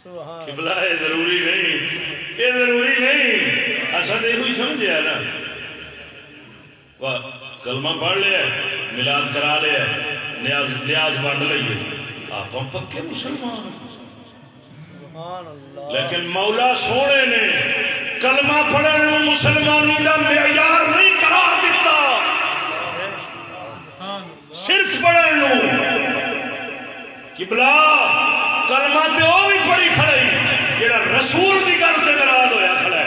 سبحان قبلہ یہ ضروری نہیں۔ یہ ضروری نہیں اصل یہ سمجھا نا۔ کلمہ پڑھ لیا ملاد کرا لیا نیاز نیاز بنڈ لیے آپ پکے مسلمان۔ سبحان اللہ لیکن مولا سونے نے کلمہ پڑھنے مسلمانوں کا معیار نہیں قرار دیتا صرف پڑھنے نو قبلہ کلمہ تے وہ بھی پڑھی کھڑے جڑا رسول کی گل سے ناراض ہویا کھڑا ہے۔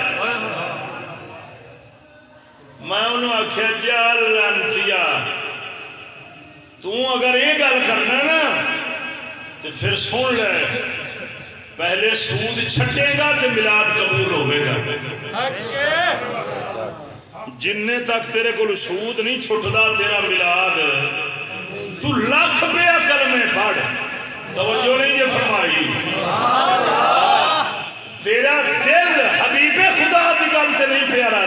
میں انہوں آخیا جا لانتیا اگر یہ گل کرنا نا تو پھر سن لے۔ پہلے سود چھٹے گا تو ملاد قبول ہوئے گا۔ جن تک تیرے کو سود نہیں چھٹتا تیرا ملاد۔ تو لاکھ پیا کلمے پڑھ۔ توجہ نہیں جی فرمائی۔ تیرا دل حبیب خدا کی گل سے نہیں پیارا۔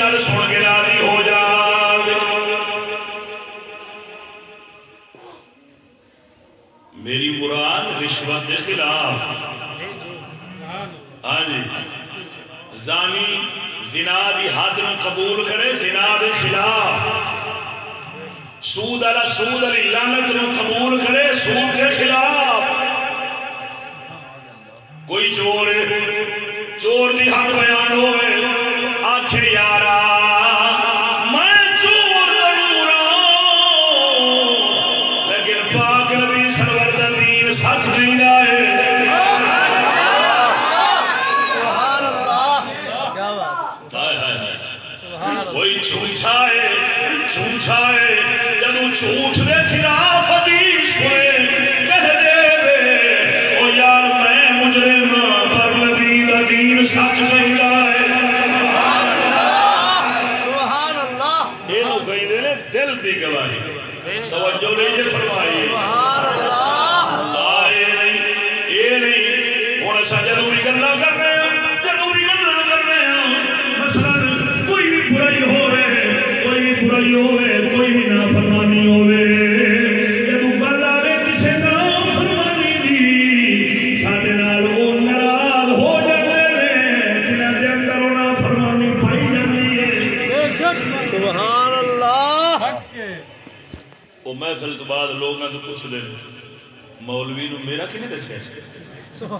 گل سن کے راضی ہو جا میری مراد رشوت کے خلاف ہاں جی زانی زنا دی حد قبول کرے زنا دے خلاف سود والا سود والی لانت قبول کرے سود کے خلاف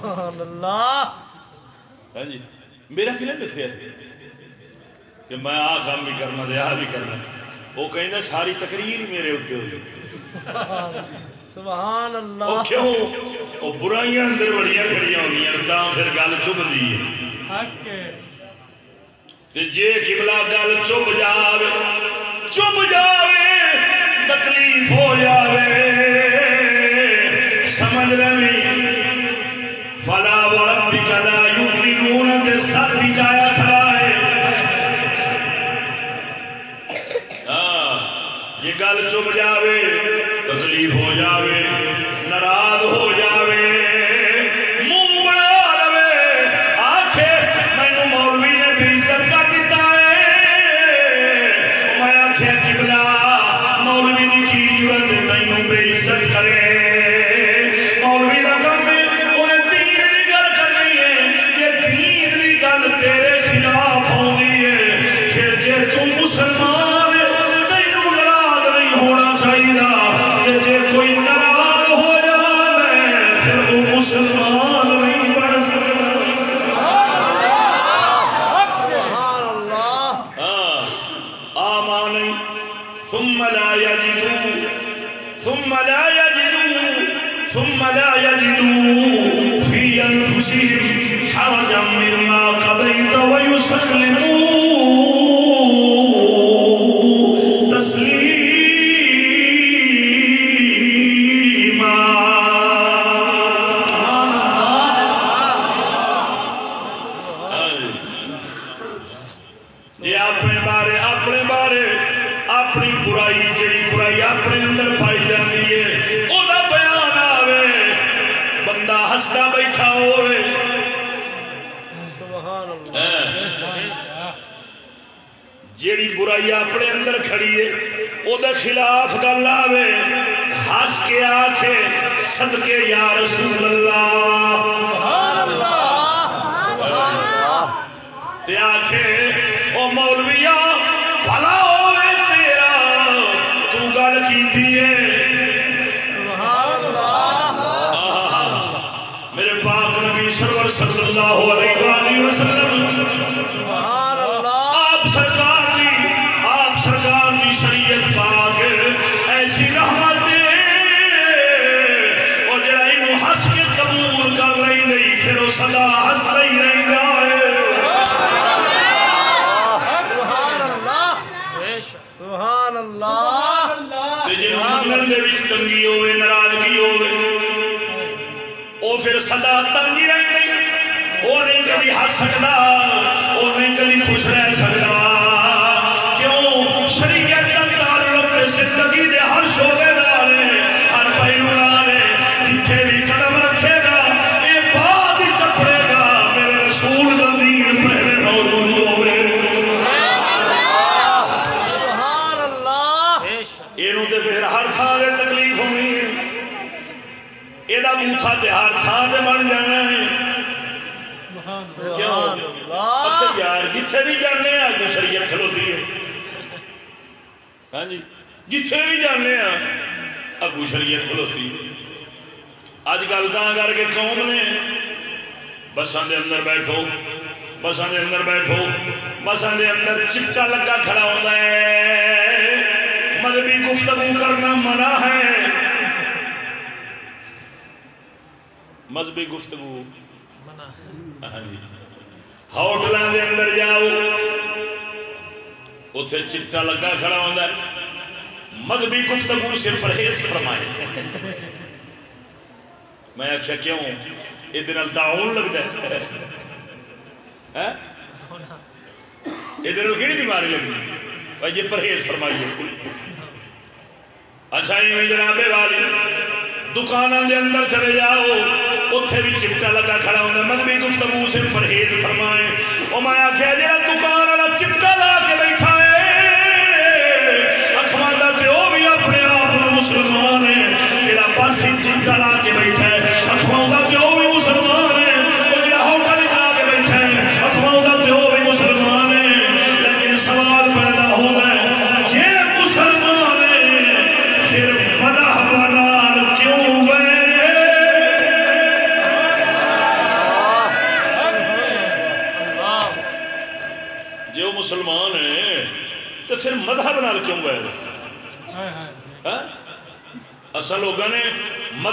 سبحان اللہ۔ ہاں جی۔ میرا کلے لکھے کہ میں آ کام بھی کرنا دے آ بھی کرنا۔ وہ کہنا ساری تقریر میرے اتنے ہوئی۔ سبحان اللہ۔ وہ کیوں؟ وہ برائیاں اندر بڑیاں کھڑی ہوئی تا پھر گل چبھتی ہے۔ تے جے کملا گل چب جاوے چب جاوے تکلیف ہو جاوے نال چپ جاوے۔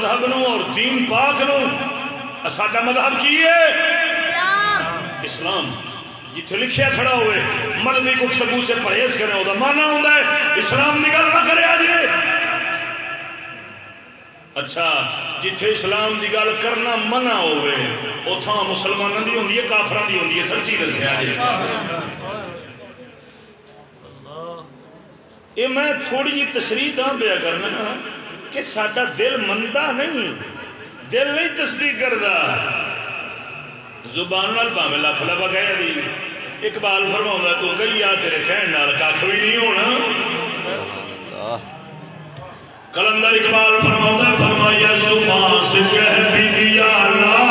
مذہب نو اور دین پاک نو۔ ساڈا مذہب کی ہے؟ اسلام۔ جتنے لکھیا کھڑا ہوئے مذہبی گفتگو سے پرہیز کرے وہ مانا ہوتا ہے اسلام کی نہ کرے آج اچھا جتھے اسلام کی گل کرنا منع ہوے کی ہوتی ہے کافر کی ہوتی ہے سچی دسیا یہ۔ میں تھوڑی جی تشریح دیا کرنا۔ کہ سڈا دل منتا نہیں، دل نہیں تصدیق کرتا زبان نال پاوے لکھ لفا کہہ دی اقبال فرما تو کئی آ تیرے کہن نال کھ بھی نہیں ہونا۔ کلندر اقبال فرما فرمایا سما سے کہہ بھی دیا اللہ۔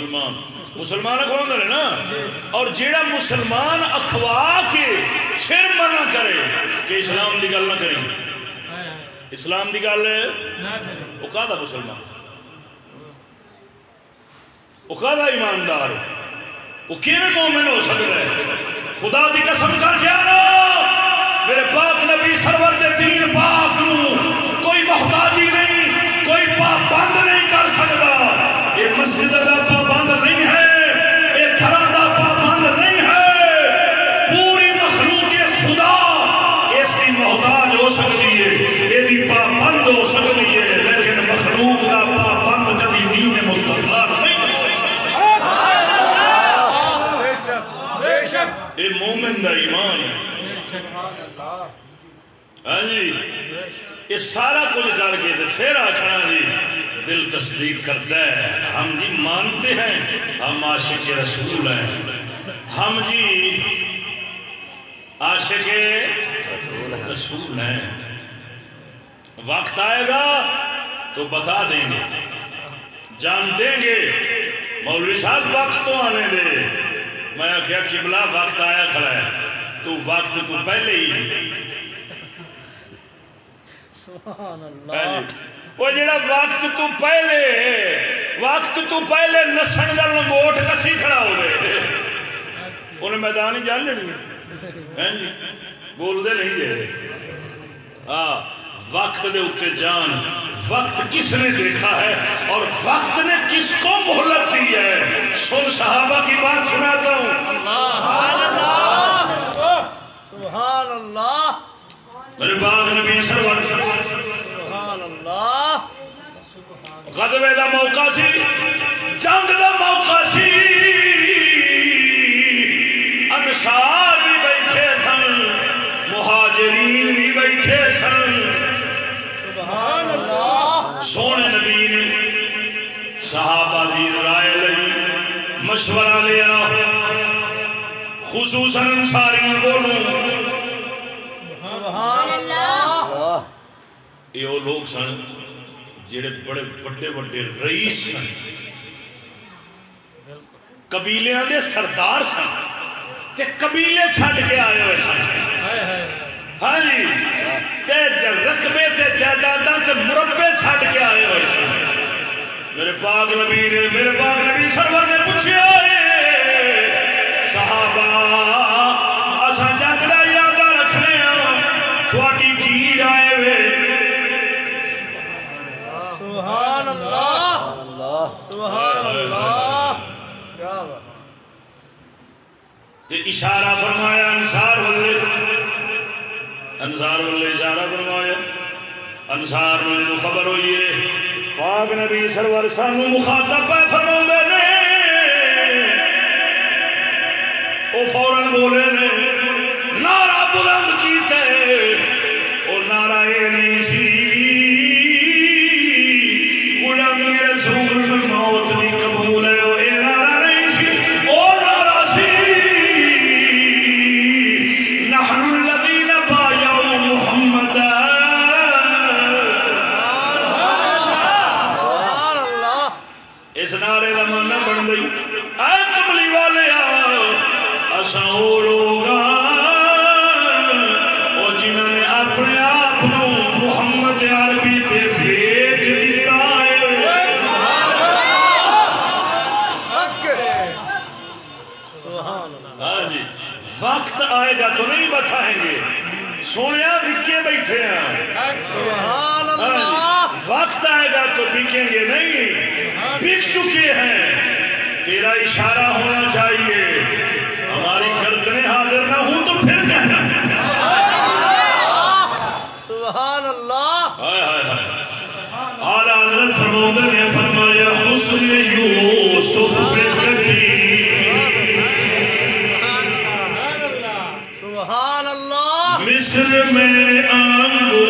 مسلمان۔ مسلمان اخوا کرے نا؟ اور جیڑا مسلمان اخوا کے پھر منع کرے کہ اسلام دی گل نہ کرے۔ اسلام دی گل وہ کا مسلمان؟ وہ کا ایماندار؟ وہ کیون مومن ہو سکتا ہے؟ خدا دی قسم کر کے میرے پاک نبی سرور دے دین پاک کوئی محتاجی نہیں سارا کچھ کر کے پھر آخنا جی دل تصدیق کرتا ہے۔ ہم جی مانتے ہیں، ہم عاشق رسول ہیں۔ ہم جی عاشق رسول ہیں۔ وقت آئے گا تو بتا دیں گے۔ جان دیں گے۔ مولوی صاحب وقت تو آنے دے۔ میں آخیا چبلا وقت آیا کھڑا ہے۔ تو وقت تو پہلے ہی۔ وہ جڑا وقت تو پہلے وقت تو پہلے نسن کا لنگوٹ کسی کھڑا ہو گئے انہیں میدان ہی جان لینی۔ ہیں جی۔ بولتے نہیں جی ہاں وقت دے اتنے جان۔ وقت کس نے دیکھا ہے؟ اور وقت نے کس کو مہلت دی ہے؟ سن صحابہ کی بات سناتا ہوں۔ سبحان اللہ۔ میرے باغ نبی سرور غزوے دا موقع سی جنگ دا موقع سی۔ انصار بھی بیٹھے سن مہاجرین بھی بیٹھے سن۔ سبحان اللہ. سونے نبی نے صحابہ دی رائے لئی مشورہ لیا۔ خصوصاً انصاری یہ وہ لوگ سن جڑے بڑے بڑے بڑے رئیس سن۔ قبیلیاں دے سردار سن تے قبیلے چھڈ کے آئے ہوئے سن۔ ہاں جی۔ تے رقبے تے جائیداداں تے مربے چھڈ کے آئے ہوئے سن۔ میرے پاک نبی نے میرے پاک نبی سرور نے اشارہ فرمایا، انصار والے۔ انصار والے اشارہ فرمایا۔ انصار والے کو خبر ہوئی ہے۔ پاک نبی سرور سانو مخاطب پہ فرما نے۔ وہ فوراً بولے نے، نعرہ بلند کیتے۔ وہ نعرہ یہ نہیں بکیں گے نہیں? بک چکے ہیں۔ تیرا اشارہ ہونا چاہیے۔ ہماری گردنیں حاضر نہ ہوں تو پھر کہنا سبحان اللہ۔ ہائے ہائے ہائے۔ اعلیٰ حضرت فرماؤں نے فرمایا حسن یوسف پہ کبھی سبحان اللہ۔ مصر میں انگوشت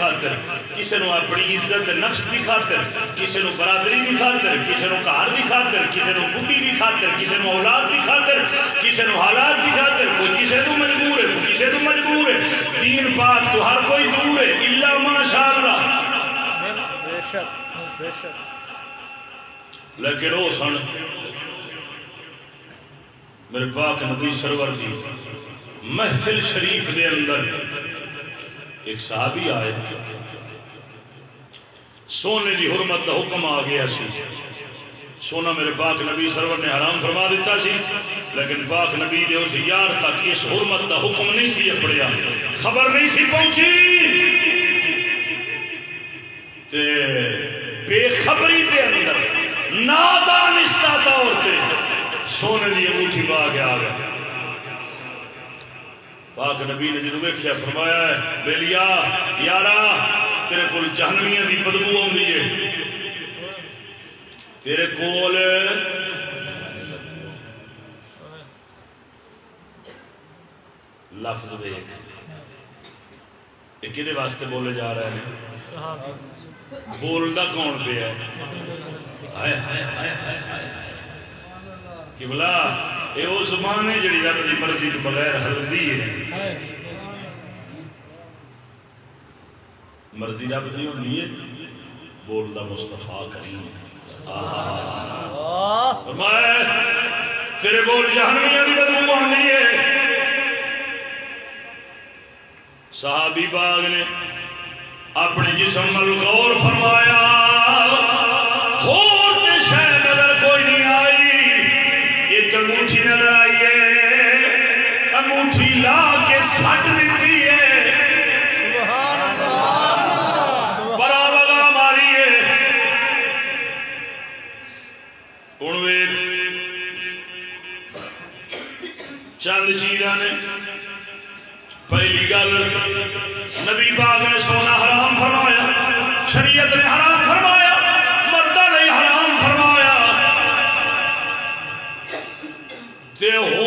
خاطر، کسی نو اپنی عزت، نفس دی خاطر، کسی نو برادری دی خاطر، کسی نو گھر دی خاطر، کسی نو بڈی دی خاطر، کسی نو اولاد دی خاطر، کسی نو حالات دی خاطر، کوئی کسی نو مجبور ہے، کوئی کسی نو مجبور ہے۔ دین پاک تو ہر کوئی دور ہے، الا ماشاء اللہ بے شک بے شک لیکن وہ سن، میرے پاک نبی سرور کی محفل شریف دے اندر ایک صحابی آئے سونے کی حرمت کا حکم آ گیا سی۔ سونا میرے پاک نبی سرور نے حرام فرما دیتا سی، لیکن پاک نبی دے اس یار تک اس حرمت کا حکم نہیں سی اپڑیا۔ خبر نہیں سی پہنچی۔ تے بے خبری دے اندر نادانستہ طور سے سونے کی انگوٹھی پا کے آ گیا۔ پاک نبی نے جدو ویکیا فرمایا ہے بےلیا یارا تیرے کول جہنمیاں دی بدبو آئی ہے۔ تیرے کول لفظ ویک یہ کہدے واسطے بولے جا رہے ہیں؟ بولتا کون پہ ہے؟ بلا یہ وہ زبان ہے جڑی رب کی مرضی کے بغیر ہلدی ہے۔ مرضی رب کی ہونی ہے بولتا مستفا کریم۔ تیرے بول کی بدبو ہے۔ صحابی باغ نے اپنے جسم غور فرمایا چیزاں نے۔ پہلی گل، نبی پاک نے سونا حرام فرمایا، شریعت نے حرام فرمایا، مردہ نے حرام فرمایا۔ تے ہو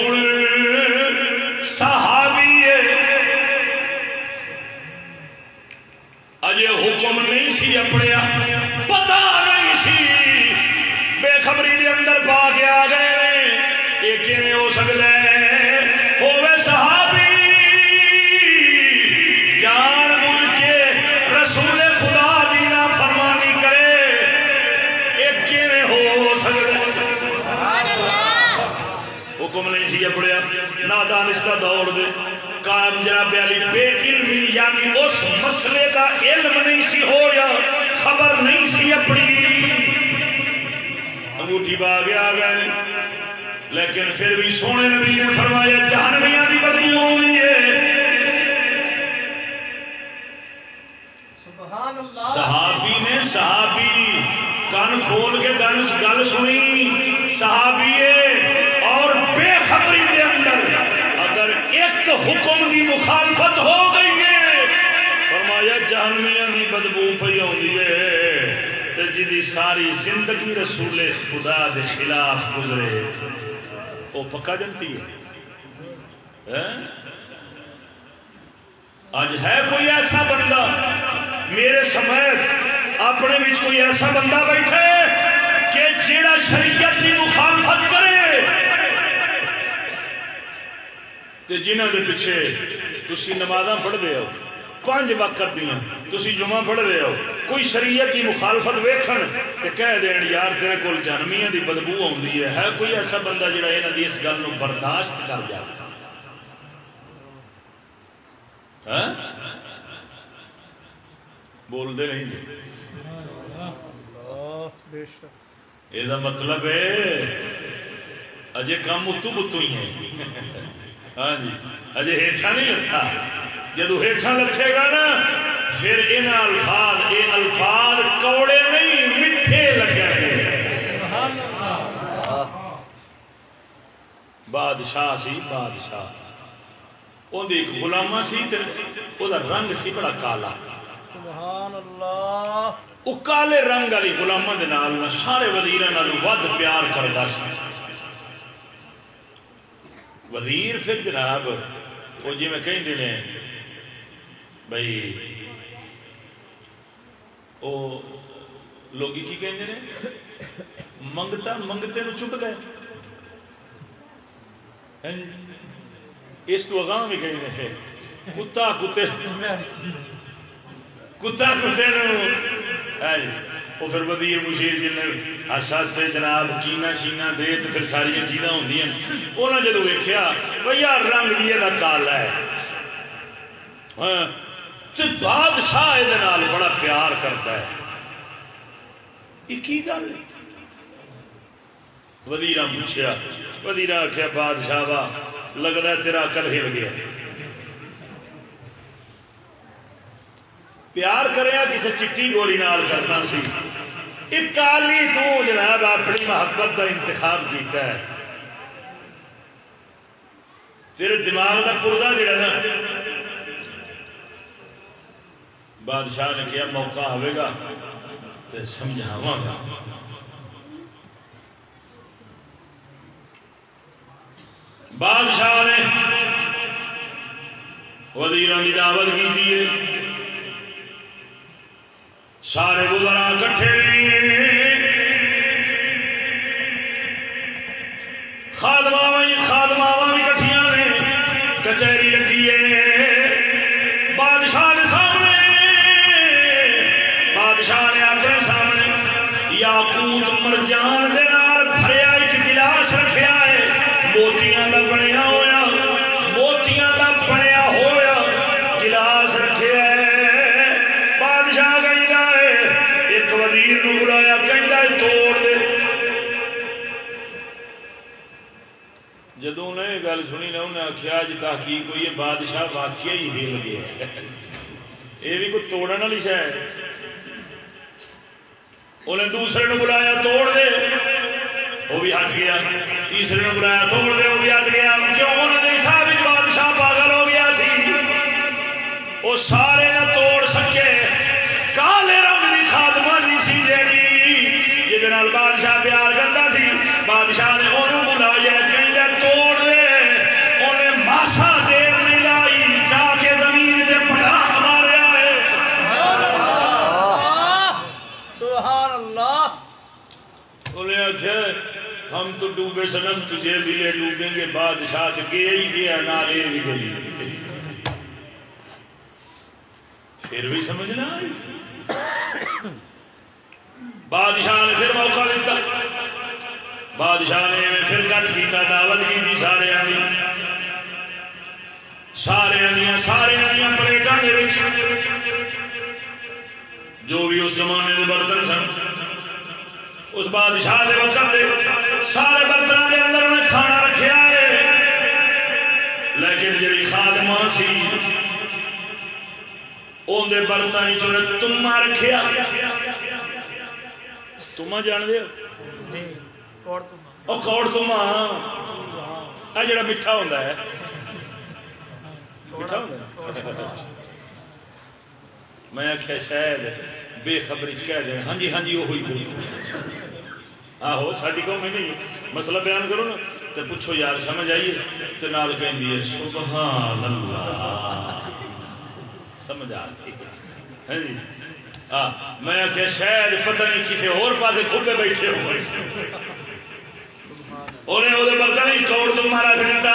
لیکن پھر بھی سونے نبی نے فرمایا جہنمیاں کی بدبو آئی ہے سبحان اللہ صحابی نے صحابی کن کھول کے گل گل سنی۔ صحابی اور بے خبری کے اندر اگر ایک حکم کی مخالفت ہو گئی ہے فرمایا جہنمیاں کی بدبو پی آئی ہے جی ساری زندگی رسول خدا دے خلاف گزرے۔ وہ پکا جنتی ہے۔ اج ہے کوئی ایسا بندہ میرے سمیت اپنے بچ کوئی ایسا بندہ بیٹھے کہ جیڑا شریعت کی مخالفت کرے۔ تے جنہوں کے پیچھے تھی نماز پڑھتے ہو۔ پانچ وقت دیا تھی جمعہ پڑھ رہے ہو۔ کوئی شریعت کی مخالفت ویکھن تے کہہ دین، یار تیرے کول جانمیاں دی بدبو آتی ہے۔ ہے کوئی ایسا بندہ جڑا یہاں کی اس گل برداشت کر جائے ہاں؟ بولتے نہیں جی یہ مطلب ہے، اجے کام اتو بتو ہی ہے ہاں جی اجے ہیٹھا نہیں لکھا جدو ہیٹھا لکھے گا نا پھر ان الفاظ یہ الفاظ کوڑے نہیں میٹھے لگے بادشاہ سی بادشاہ۔ وہ غلامہ سی وہ رنگ سی بڑا کالا۔ سبحان اللہ۔ وہ کالے رنگ والی گلاموں کے نال سارے وزیر ود پیار کرتا سا وزیر پھر جناب وہ جی میں کہیں ہیں بھائی، وہ لوگ کی کہیں ہیں منگتا، منگتے نو چپ گئے۔ اس تو اگاں بھی کہیں ہیں کتا کتے کتا کتے وہ پھر وزیر مشیر جی نے ہس ہس پہ جناب چینا شینا دے تو پھر ساری چیزاں ہوں انہیں جدو ویکیا بھائی، یار رنگ بھی یہ کالا ہے۔ ہاں، ہاں، بادشاہ یہ بڑا پیار کرتا ہے۔ یہ کی گل وزیر پوچھا وزیر آخیا بادشاہ وا لگتا تیرا کل ہل گیا۔ پیار کریا کسی چٹی گولی نال کرنا سی۔ ایک کالی تو جناب اپنی محبت کا انتخاب کیتا ہے۔ تیرے دماغ کا پورا جڑا نا بادشاہ نے کیا موقع ہوئے گا تو سمجھاوا گا. بادشاہ نے وزیر کی دعوت کی سارے گزرا کٹھے خادماوا خادماوا بھی کٹھیا نے کچہری لگی ہے۔ گل سنی نا انہیں آخیا جی تحقیق ہوئی ہے، بادشاہ واقعی ہی ہل گیا یہ بھی کوئی توڑنے والی شاید انہیں دوسرے نے بلایا، توڑ دے۔ وہ بھی ہٹ گیا۔ تیسرے نے بلایا، توڑ دے۔ وہ بھی ہٹ گیا۔ کیوں انہوں نے حساب بادشاہ پاگل ہو گیا سی، وہ سارے نہ توڑ سکے۔ کالے رنگ کی خاتمہ نہیں سی جیڑی یہ بادشاہ پیار کرتا سی، بادشاہ تو ڈوبے سنم تجھے بھی لے ڈوبیں گے بادشاہ تو گیا ہی گیا نالے بھی گئی پھر بھی سمجھنا بادشاہ نے پھر موقع دیتا۔ بادشاہ نے پھر کٹ کیتا، دعوت کی تھی سارے آنی، سارے آنیا سارے آنیا پلیٹوں جو بھی اس زمانے کے برتن سن، اس بادشاہ کے وقت دے۔ اندر برتن چ تما رکھا تما جان دے کوڑ تما آ جڑا میٹھا ہوتا ہے۔ میٹھا میں آخیا شاید بے خبری کہہ دیں ہاں جی ہاں جی وہ ہوئی آہو ساری قوم میں نہیں مسئلہ بیان کرو نا تو پوچھو یار سمجھ آئیے؟ تو نال کہ سبحان اللہ۔ سمجھ آ گئی۔ ہاں جی۔ ہاں، میں آخیا شاید پتہ نہیں کسی اور پاس کھبے بیٹھے ہوئے۔ انہیں وہ پتہ نہیں کوڑ تو مارا دیتا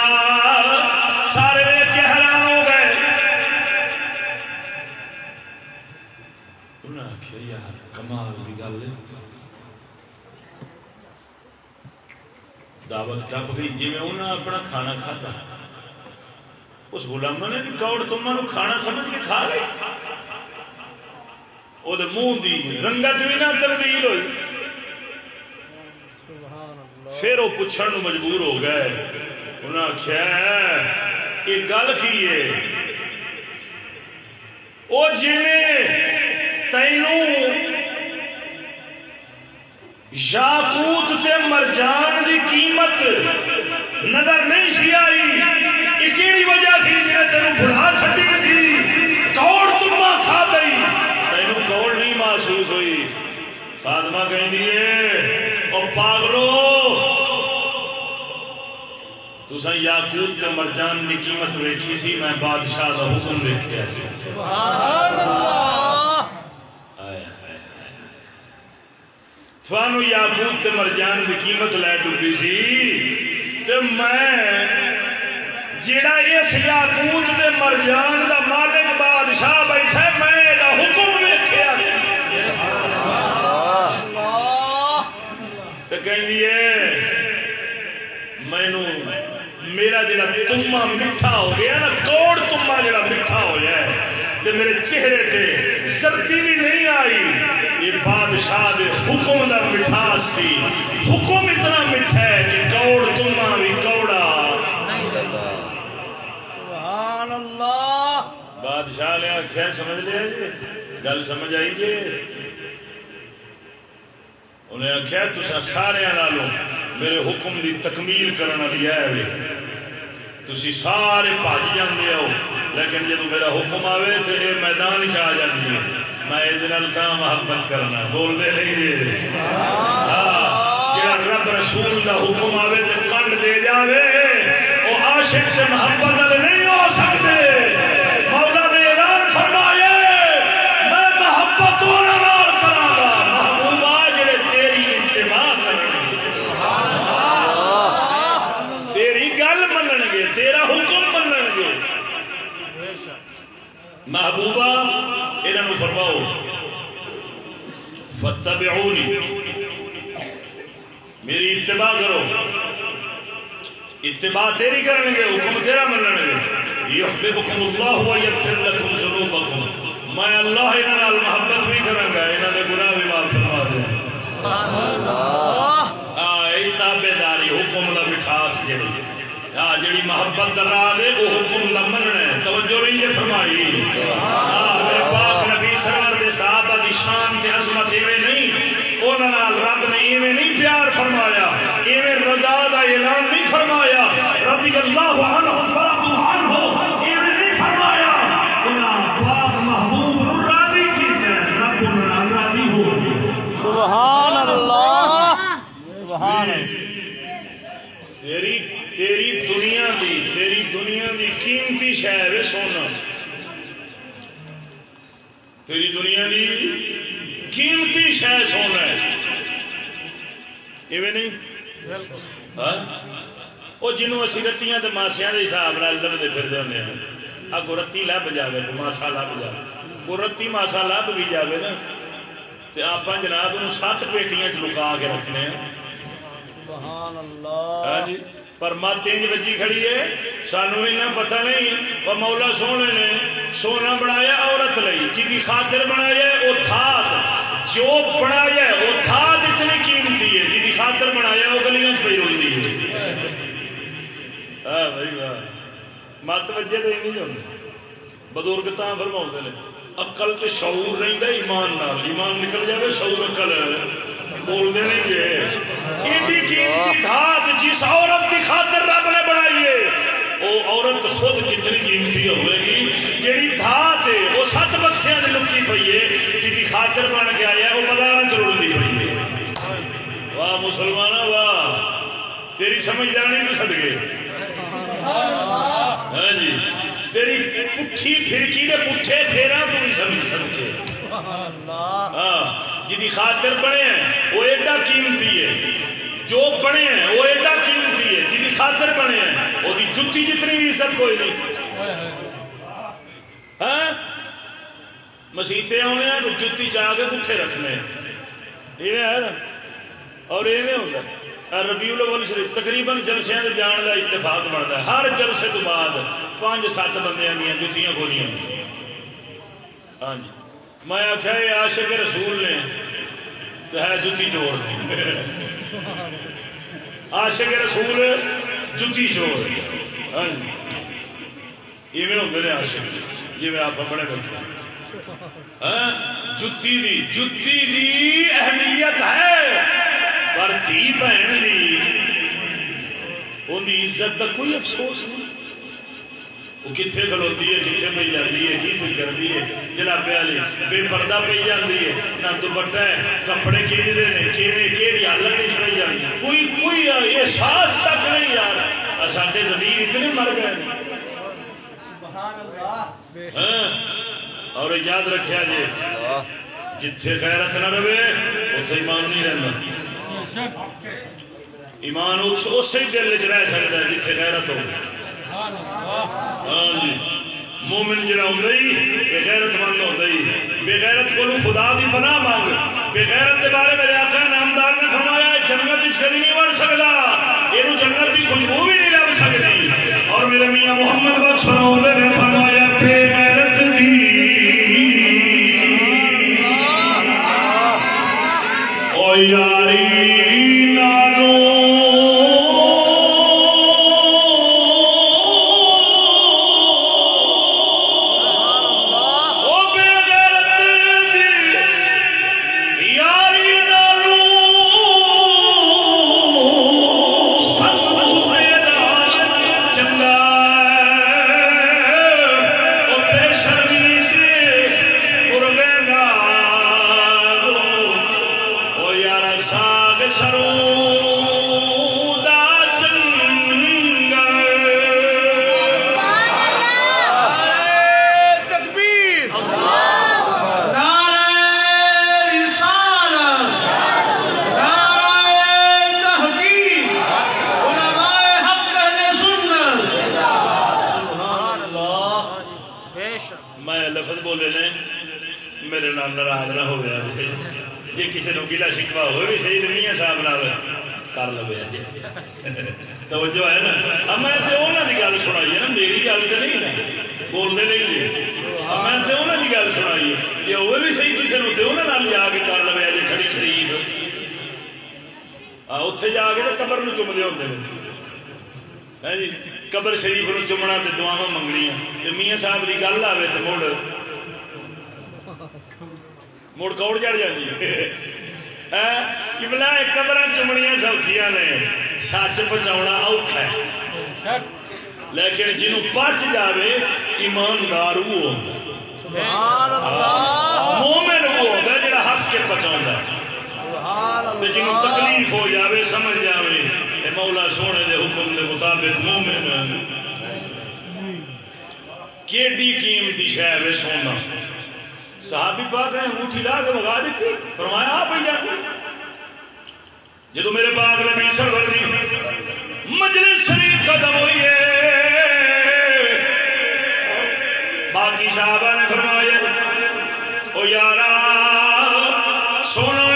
سارے کے حیران ہو گئے۔ انہیں آخیا، یار، کمال کی گل دعوت ٹپ گئی جی انہیں اپنا کھانا کھاتا۔ اس غلام نے بھی کوڑ تما کھانا سمجھ کے کھا لیا وہ منہ کی رنگت بھی نہ تبدیل ہوئی۔ پھر وہ پوچھنے مجبور ہو گئے۔ انہیں آخیا یہ گل کی ہے؟ وہ جی تینوں یاقوت تے مرجان دی قیمت تسا یاقوت تے مرجان دی قیمت ویکھی سی میں بادشاہ دا حکم دیکھیا سی۔ سبحان اللہ تھانو یاقوت تے مرجان دی قیمت لے ڈبی سی تے میں جڑا اس یاقوت تے مرجان دا مالک بادشاہ بیٹھا میں دا حکم ویکھیا سی۔ تے کہندی ہے میرا جڑا تما میٹھا ہو گیا نا کوڑ تما جڑا میٹھا ہو گیا ہے تے میرے چہرے تے سردی بھی نہیں آئی۔ یہ بادشاہ دے حکم دا مٹھاس سی۔ حکم اتنا میٹھا ہے کہ کوڑ تما بھی کوڑا۔ سبحان اللہ۔ بادشاہ نے آخیا سمجھ لیا جی؟ گل سمجھ آئی جی؟ انہیں آخیا تصا سارے میرے حکم دی تکمیل کرنے والی ہے۔ تھی سارے بھج جاندے ہو۔ لیکن جب میرا حکم آئے تو یہ میدان چ آ جاتی ہے میں یہ محبت کرنا بولتے نہیں جی۔ جا رب رسول کا حکم آئے تو کنڈ دے جاوے وہ عاشق سے محبت والے نہیں ہو سکتے مولا نے اعلان فرمایا میں محبت والا نال کراں گا محبوبہ جڑے تیری اتباع کرنگے تیری گل منن گے تیرا حکم منن گے محبوبہ انہوں فرماؤ فتبعونی میری اتباع کرو۔ اتباع تیری کریں گے حکم تیرا منن گے یحببکم اللہ و یغفر لکم ذنوبکم۔ میں اللہ انہاں نال محبت بھی کراں گا انہاں دے گناہ بھی معاف فرما دے۔ آئی تابیداری حکم دا مٹھاس جڑی۔ ہاں جڑی محبت دا راہ دے وہ حکم دا مننا ہے۔ توجہ نہیں فرمائی۔ ہاں میرے پاک نبی سرور دے صحابہ دی شان تے عظمت ایویں نہیں انہاں نال رب نے ایویں نہیں پیار فرمایا ایویں رضا دا اعلان نہیں فرمایا رضی اللہ عنہ ورضوا عنہ ایویں نہیں فرمایا انہاں پاک محبوب نو راضی کیتے رب انہاں نال راضی ہو گیا۔ سبحان اللہ۔ سبحان اللہ۔ تیری تیری دنیا دی تیری دنیا دی قیمتی شہر ہے سونا۔ تیری دنیا دی قیمتی سونا ہے۔ ایویں نہیں؟ ہاں؟ وہ جنوں اسی رتیاں تے ماسیاں دے حساب نال لبدے پھردے ہوندے ہیں اگو رتی لب جاوے تو ماسا لب جاوے وہ رتی ماسا لب بھی جاوے نا تے آپ جناب انہوں سات پیٹیاں لکا کے رکھنے ہاں جی پر مت انج بچی کھڑی ہے سانو اینا پتہ نہیں وہ مولا سونے نے سونا بنایا عورت لئی جی خاطر بنایا وہ تھات جو بنایا وہ تھات اتنی قیمتی ہے جی خاطر بنایا وہ گلیاں پہ ہوتی ہے ہاں بھائی واہ مت وجے تو نہیں ہوتے بزرگ تا فرما نے اقل تو شعور رہتا ایمان نال۔ ایمان نکل جائے شعور اقل بولتے نہیں جی ایڈی قیمتی دھات جس عورت کی خاطر رب نے بنائی ہے، وہ عورت خود کتنی قیمتی ہوئے گی؟ جیڑی دھات ہے، وہ سات بخشیا کی لکی پی ہے جی خاطر بن کے آیا وہ بازار چروڑی پی ہے۔ واہ مسلمان واہ۔ تیری سمجھداری تو سد گئے۔ ہاں جی۔ تیری پٹھی پھرکی دے پٹھے پھیرا تو نہیں سمجھ سکتے۔ سبحان اللہ۔ ہاں جی خاطر بنے ہیں وہ ایڈا قیمتی ہے۔ جو بنے ہیں وہ ایڈا قیمتی ہے۔ جی خاطر بنے ہیں وہ جتی جتنی بھی عزت کوئی نہیں۔ ہاں؟ مسیطے آنے ہیں تو جتی چاہ کے پٹھے رکھنے۔ یہ ہے نا؟ اور یہ ہوتا ہے۔ ربیع الاول شریف، تقریباً جلسے کے جان کا اتفاق بنتا ہے۔ ہر جلسے تو بعد پانچ سات بندے دیا جتیاں کھولیاں ہاں جی۔ میں آخیا یہ عاشق رسول نے تو ہے جتی چور نے عاشق رسول جتی چور ہاں جی۔ ایویں ہوتے ہیں عاشق جی آپ اپنے بیٹھے ہاں، جتی دی جتی دی اہمیت ہے۔ پر دھی بہن دی ان کی عزت کا کوئی افسوس نہیں وہ کتنے کھلوتی ہے کتنے پہ جاتی ہے کی پہ کرتی ہے جناب والی بے پردہ پہ جاتی ہے نہ دوپٹا ہے کپڑے کھیلتے ہیں کھیلے کہڑی حالت نہیں پہ جاتی کوئی کوئی احساس تک نہیں یار سارے زمین اتنے مر گئے ہاں اور یاد رکھا جی جتھے غیرت نہ رہے اتنے ایمان نہیں رہنا ایمان اسی دل چ رہ سکتا ہے جتھے غیرت ہو۔ ہاں جی۔ مومن جڑا ہوں بغیرت مند ہوتا ہی۔ بغیرت کو خدا کی پناہ مانگ۔ بغیرت کے بارے میرے آقا نامدار نے فرمایا جنت اس کبھی نہیں بڑھ سکتا یہ جنت کی خوشبو بھی نہیں لگ سکتی اور میرے میاں محمد بخش نے فرمایا بغیرت دی او یاری یہ کسی نے گلا شکوا ہو بھی صحیح تو میاں صاحب نال کر لو توجہ ہے نا میں تو انہوں کی گل سنائی ہے نا میری گل تو نہیں نا بولتے نہیں جی میں تو انہوں کی گل سنائی ہے یہ وہ بھی صحیح کسی نے تو انہوں جا کے کر لو جی کھڑی شریف اتے جا کے تو قبر میں چومتے ہوتے ہیں جی قبر شریف نو چومنا تو دعا منگنیا میاں صاحب کی گل آئے تو مڑ مڑ کوڑ چڑھ جاتی کہ بلا قبر چمنیا سوکھیاں نے سچ بچاؤنا اوکھا ہے لیکن جنوں پچ جاوے ایماندار وہ ہوتا ہے۔ مومن وہ ہوتا ہے جڑا ہس کے جنوں اللہ تکلیف ہو جاوے سمجھ جاوے اے مولا سونے دے حکم دے مطابق مومن کیڈی قیمتی وے سونا صحابی پاک ہیں انگوٹھی لا کے بگا دیتی۔ فرمایا آپ ہی جاتی جب میرے پاک نبی بھی سر دی مجلس شریف ختم ہوئی ہے، باقی صحابہ نے فرمایا، او یارا، سونا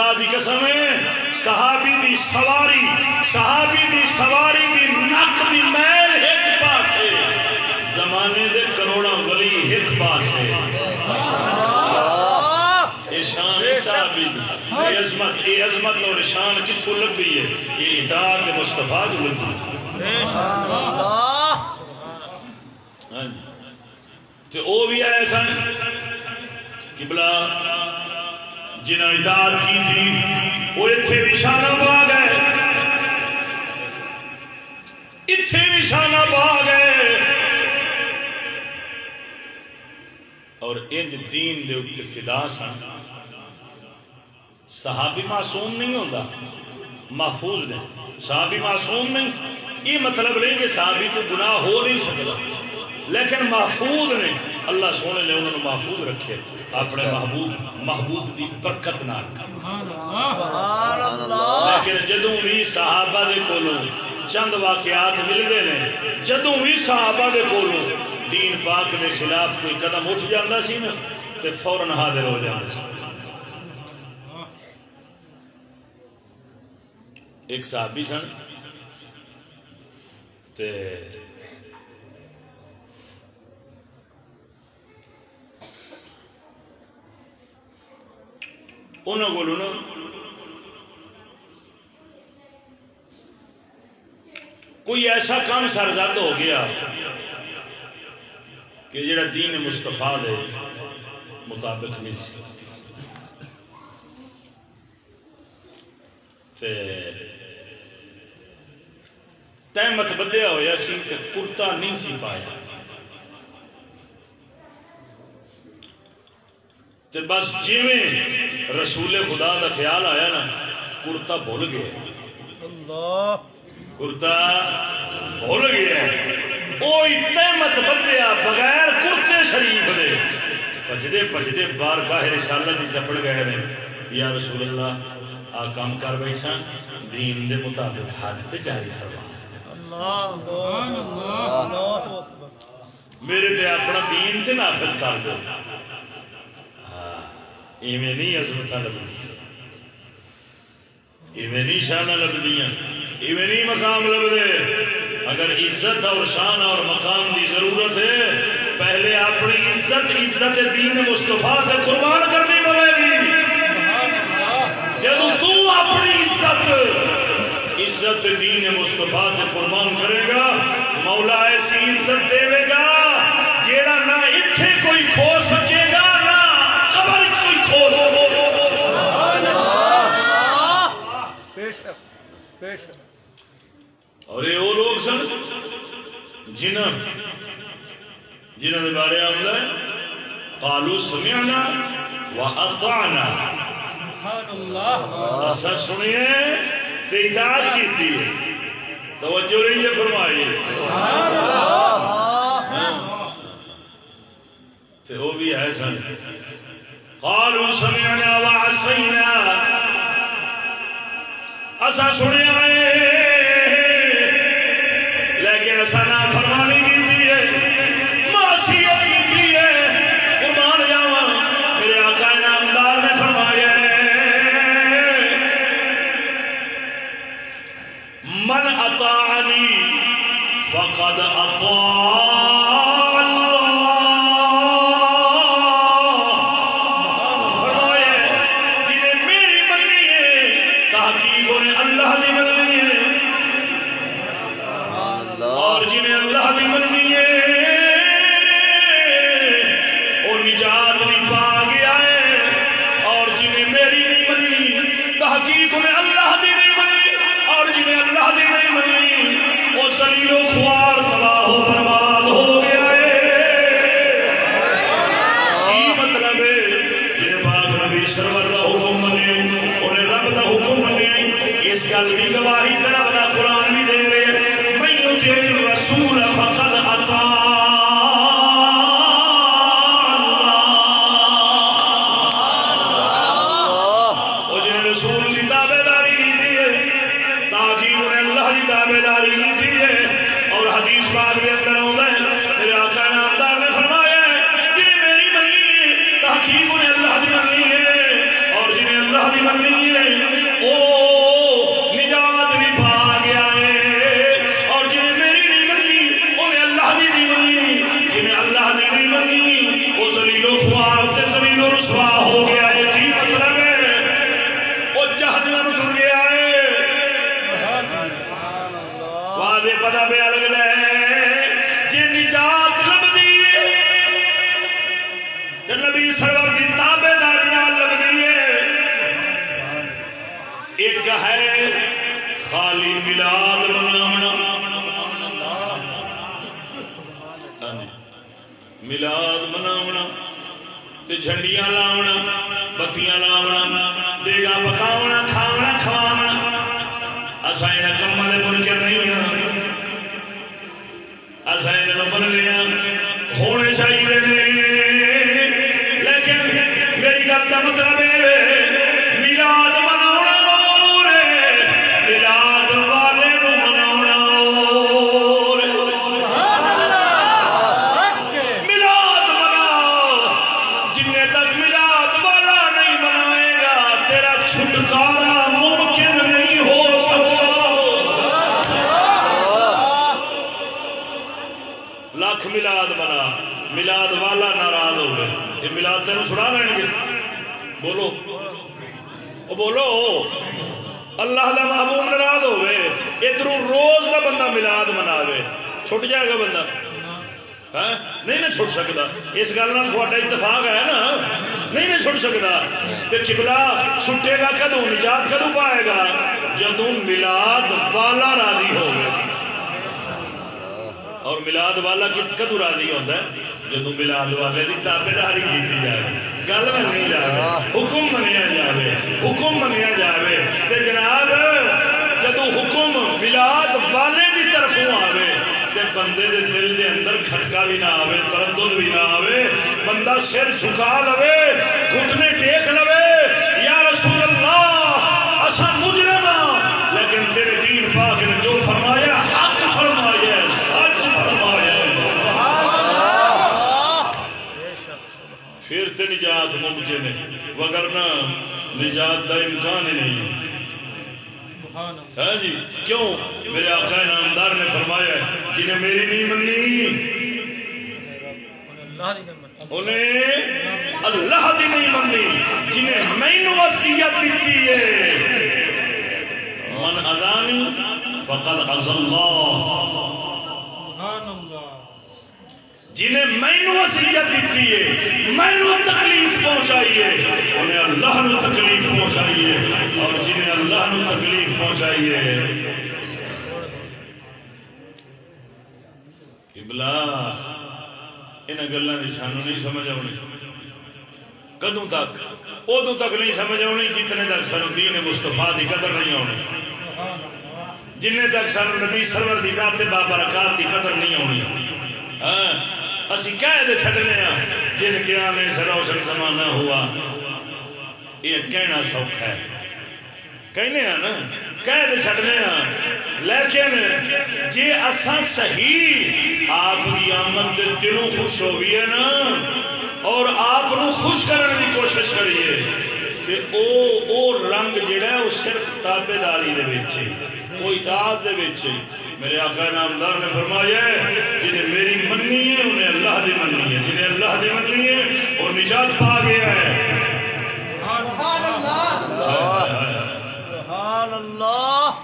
خدا دی قسم ہے صحابی دی سواری صحابی دی سواری دی نک دی میل ایک پاسے۔ زمانے دے کروڑا ولی ایک شان ہے صحابی دی۔ یہ عظمت یہ عظمت اور شان لبھی ہے؟ یہ اطاعت مصطفیٰ جو لبھی ہے۔ بھی سن کبلا جنہیں اطاعت کی تھی، وہ اتنے نشانہ پا گئے اتنے نشانہ پا گئے اور انج دین دے اتنے فدا سن۔ صحابی معصوم نہیں ہوتا محفوظ نے۔ صحابی معصوم نہیں، یہ مطلب نہیں کہ صحابی کو گناہ ہو نہیں سکتا لیکن محفوظ نے اللہ سونے نے انہوں نے محفوظ رکھے اپنے محبوب محبوب کی برکت نہ لیکن جدوں بھی صحابہ دے کولوں چند واقعات ملتے ہیں، جدوں بھی صحابہ دے کولوں دین پاک کے خلاف کوئی قدم اٹھ جاتا سی نا تو فوراً حاضر ہو جاتا سی۔ ایک صحابی سن، تے انہوں کو کوئی ایسا کام سرزد ہو گیا کہ جڑا دین مستفا دے مطابق نہیں سی تحمت بدیا ہوا سی کہ کرتا نہیں سی پایا تے بس جیویں رسول خدا کا خیال آیا نا کرتا بھول گیا۔ کرتا بھول گیا۔ وہ تحمت بدیا بغیر کرتے شریف دے۔ پجدے پجدے بار گاہ رسالت کی چپڑ گئے نے۔ یا رسول اللہ آ کام کر بیٹھا۔ دین دے مطابق حد پہ جاری فرما۔ میرے تے اپنا دین تے نافذ کر دو ایویں نہیں عظمت لبدی ایویں نہیں شانہ لبدیاں۔ ایویں نہیں مقام لبدے۔ اگر عزت اور شان اور مقام کی ضرورت ہے، پہلے اپنی عزت عزت دین مستفا سے قربان کرنی پڑے گی۔ جب تو اپنی عزت عزت دین مستفا سے قربان کرے گا، مولا ایسی عزت دے گا، جیڑا نہ اتنے کوئی کھو اور یہ وہ لوگ سن جنہ جنہ کے بارے آتا ہے قالو سمعنا و اطعنا۔ ایسا سنیے اطاعت کی توجہ رہی ہے فرمائیے۔ تو وہ بھی ہے سن۔ قالوا سمعنا وعصينا اسا سنیا لیکن اسا نہ فرمانی کی ہے۔ معصیت کی ہے۔ قربان میرے آقا نامدار نے فرمایا من اطاعنی فقد اطاع۔ دے نال ہی جیے اور حدیث پاک دے اندر آندا ہے، میرے آقا نامدار نے فرمایا جی میری منی تحقیق اللہ دی منی ہے اور جی اللہ کی منی ہے او جھنڈیاں لاونا بتیاں لاونا دیگا پکاونا کھا چھٹ جائے گا بندہ نہیں نہ چھٹ سکتا اس گل تھوڑا اتفاق ہے نا نہیں نہ چھٹ سکتا تو چکلا چھٹے گا کدو نجات کدو پائے گا جدو ملاد والا راضی ہو اور ملاد والا کدو راضی ہوتا ہے جدو ملاد والے کی تابے داری کی جائے گل منی جائے حکم منیا جائے حکم منیا جائے تے جناب جدو حکم ملاد والے کی طرفوں آئے بندے دے دل دے اندر کھٹکا بھی نہ آوے تردد بھی نہ آوے بندہ سر جھکا لوے گھٹنے ٹیک لوے یا رسول اللہ اسا مجرم ہاں۔ لیکن تیرے دین پاک نے جو فرمایا حق فرمایا سچ فرمایا۔ پھر تے نجات ممکن ہے وگرنہ نجات دا امکان ہی نہیں۔ ہے ہاں جی کیوں؟ میرے آقا نامدار نے فرمایا ہے، جنہیں میری نہیں منی انہیں اللہ دی نہیں منی جنہیں مینو وصیت دیتی ہے۔ من ادانی فقد عز اللہ جنہیں مینو وصیت دیتی ہے مینو تکلیف پہنچائیے انہیں اللہ نو تکلیف پہنچائیے اور جنہیں اللہ نو تکلیف پہنچائیے قبلہ ان گلوں کی سانو نہیں سمجھ آنی کدوں تک؟ ادو تک نہیں سمجھ آنی جتنے تک سانو دین مستفا کی قدر نہیں آنی جن تک سانو نبی سرور کی ذات بابا بابرکات کی قدر نہیں آنی ہاں اسی کہہ دے سکتے ہیں جن کیا میں سروسن زمانہ ہوا۔ یہ کہنا سوکھا ہے۔ کہنے ہیں نا کہہ دے سکتے ہیں لیکن جی اساں صحیح، آپ کی آمد سے دلوں خوش ہو گئی ہے نا۔ اور آپ خوش کرنے کی کوشش کریے۔ کہ او او رنگ جڑا ہے وہ صرف تابے داری دے کوئی اطاعت دے وچ میرے آقا نامدار نے فرمایا ہے، جنہیں میری مننی ہے، انہیں اللہ دی مننی ہے۔ جنہیں اللہ دی مننی ہے اور نجات پا گیا ہے سبحان اللہ سبحان اللہ.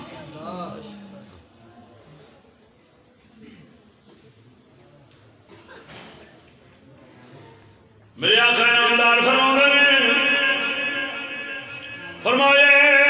میرے آخر نامدار فرما نے فرمایا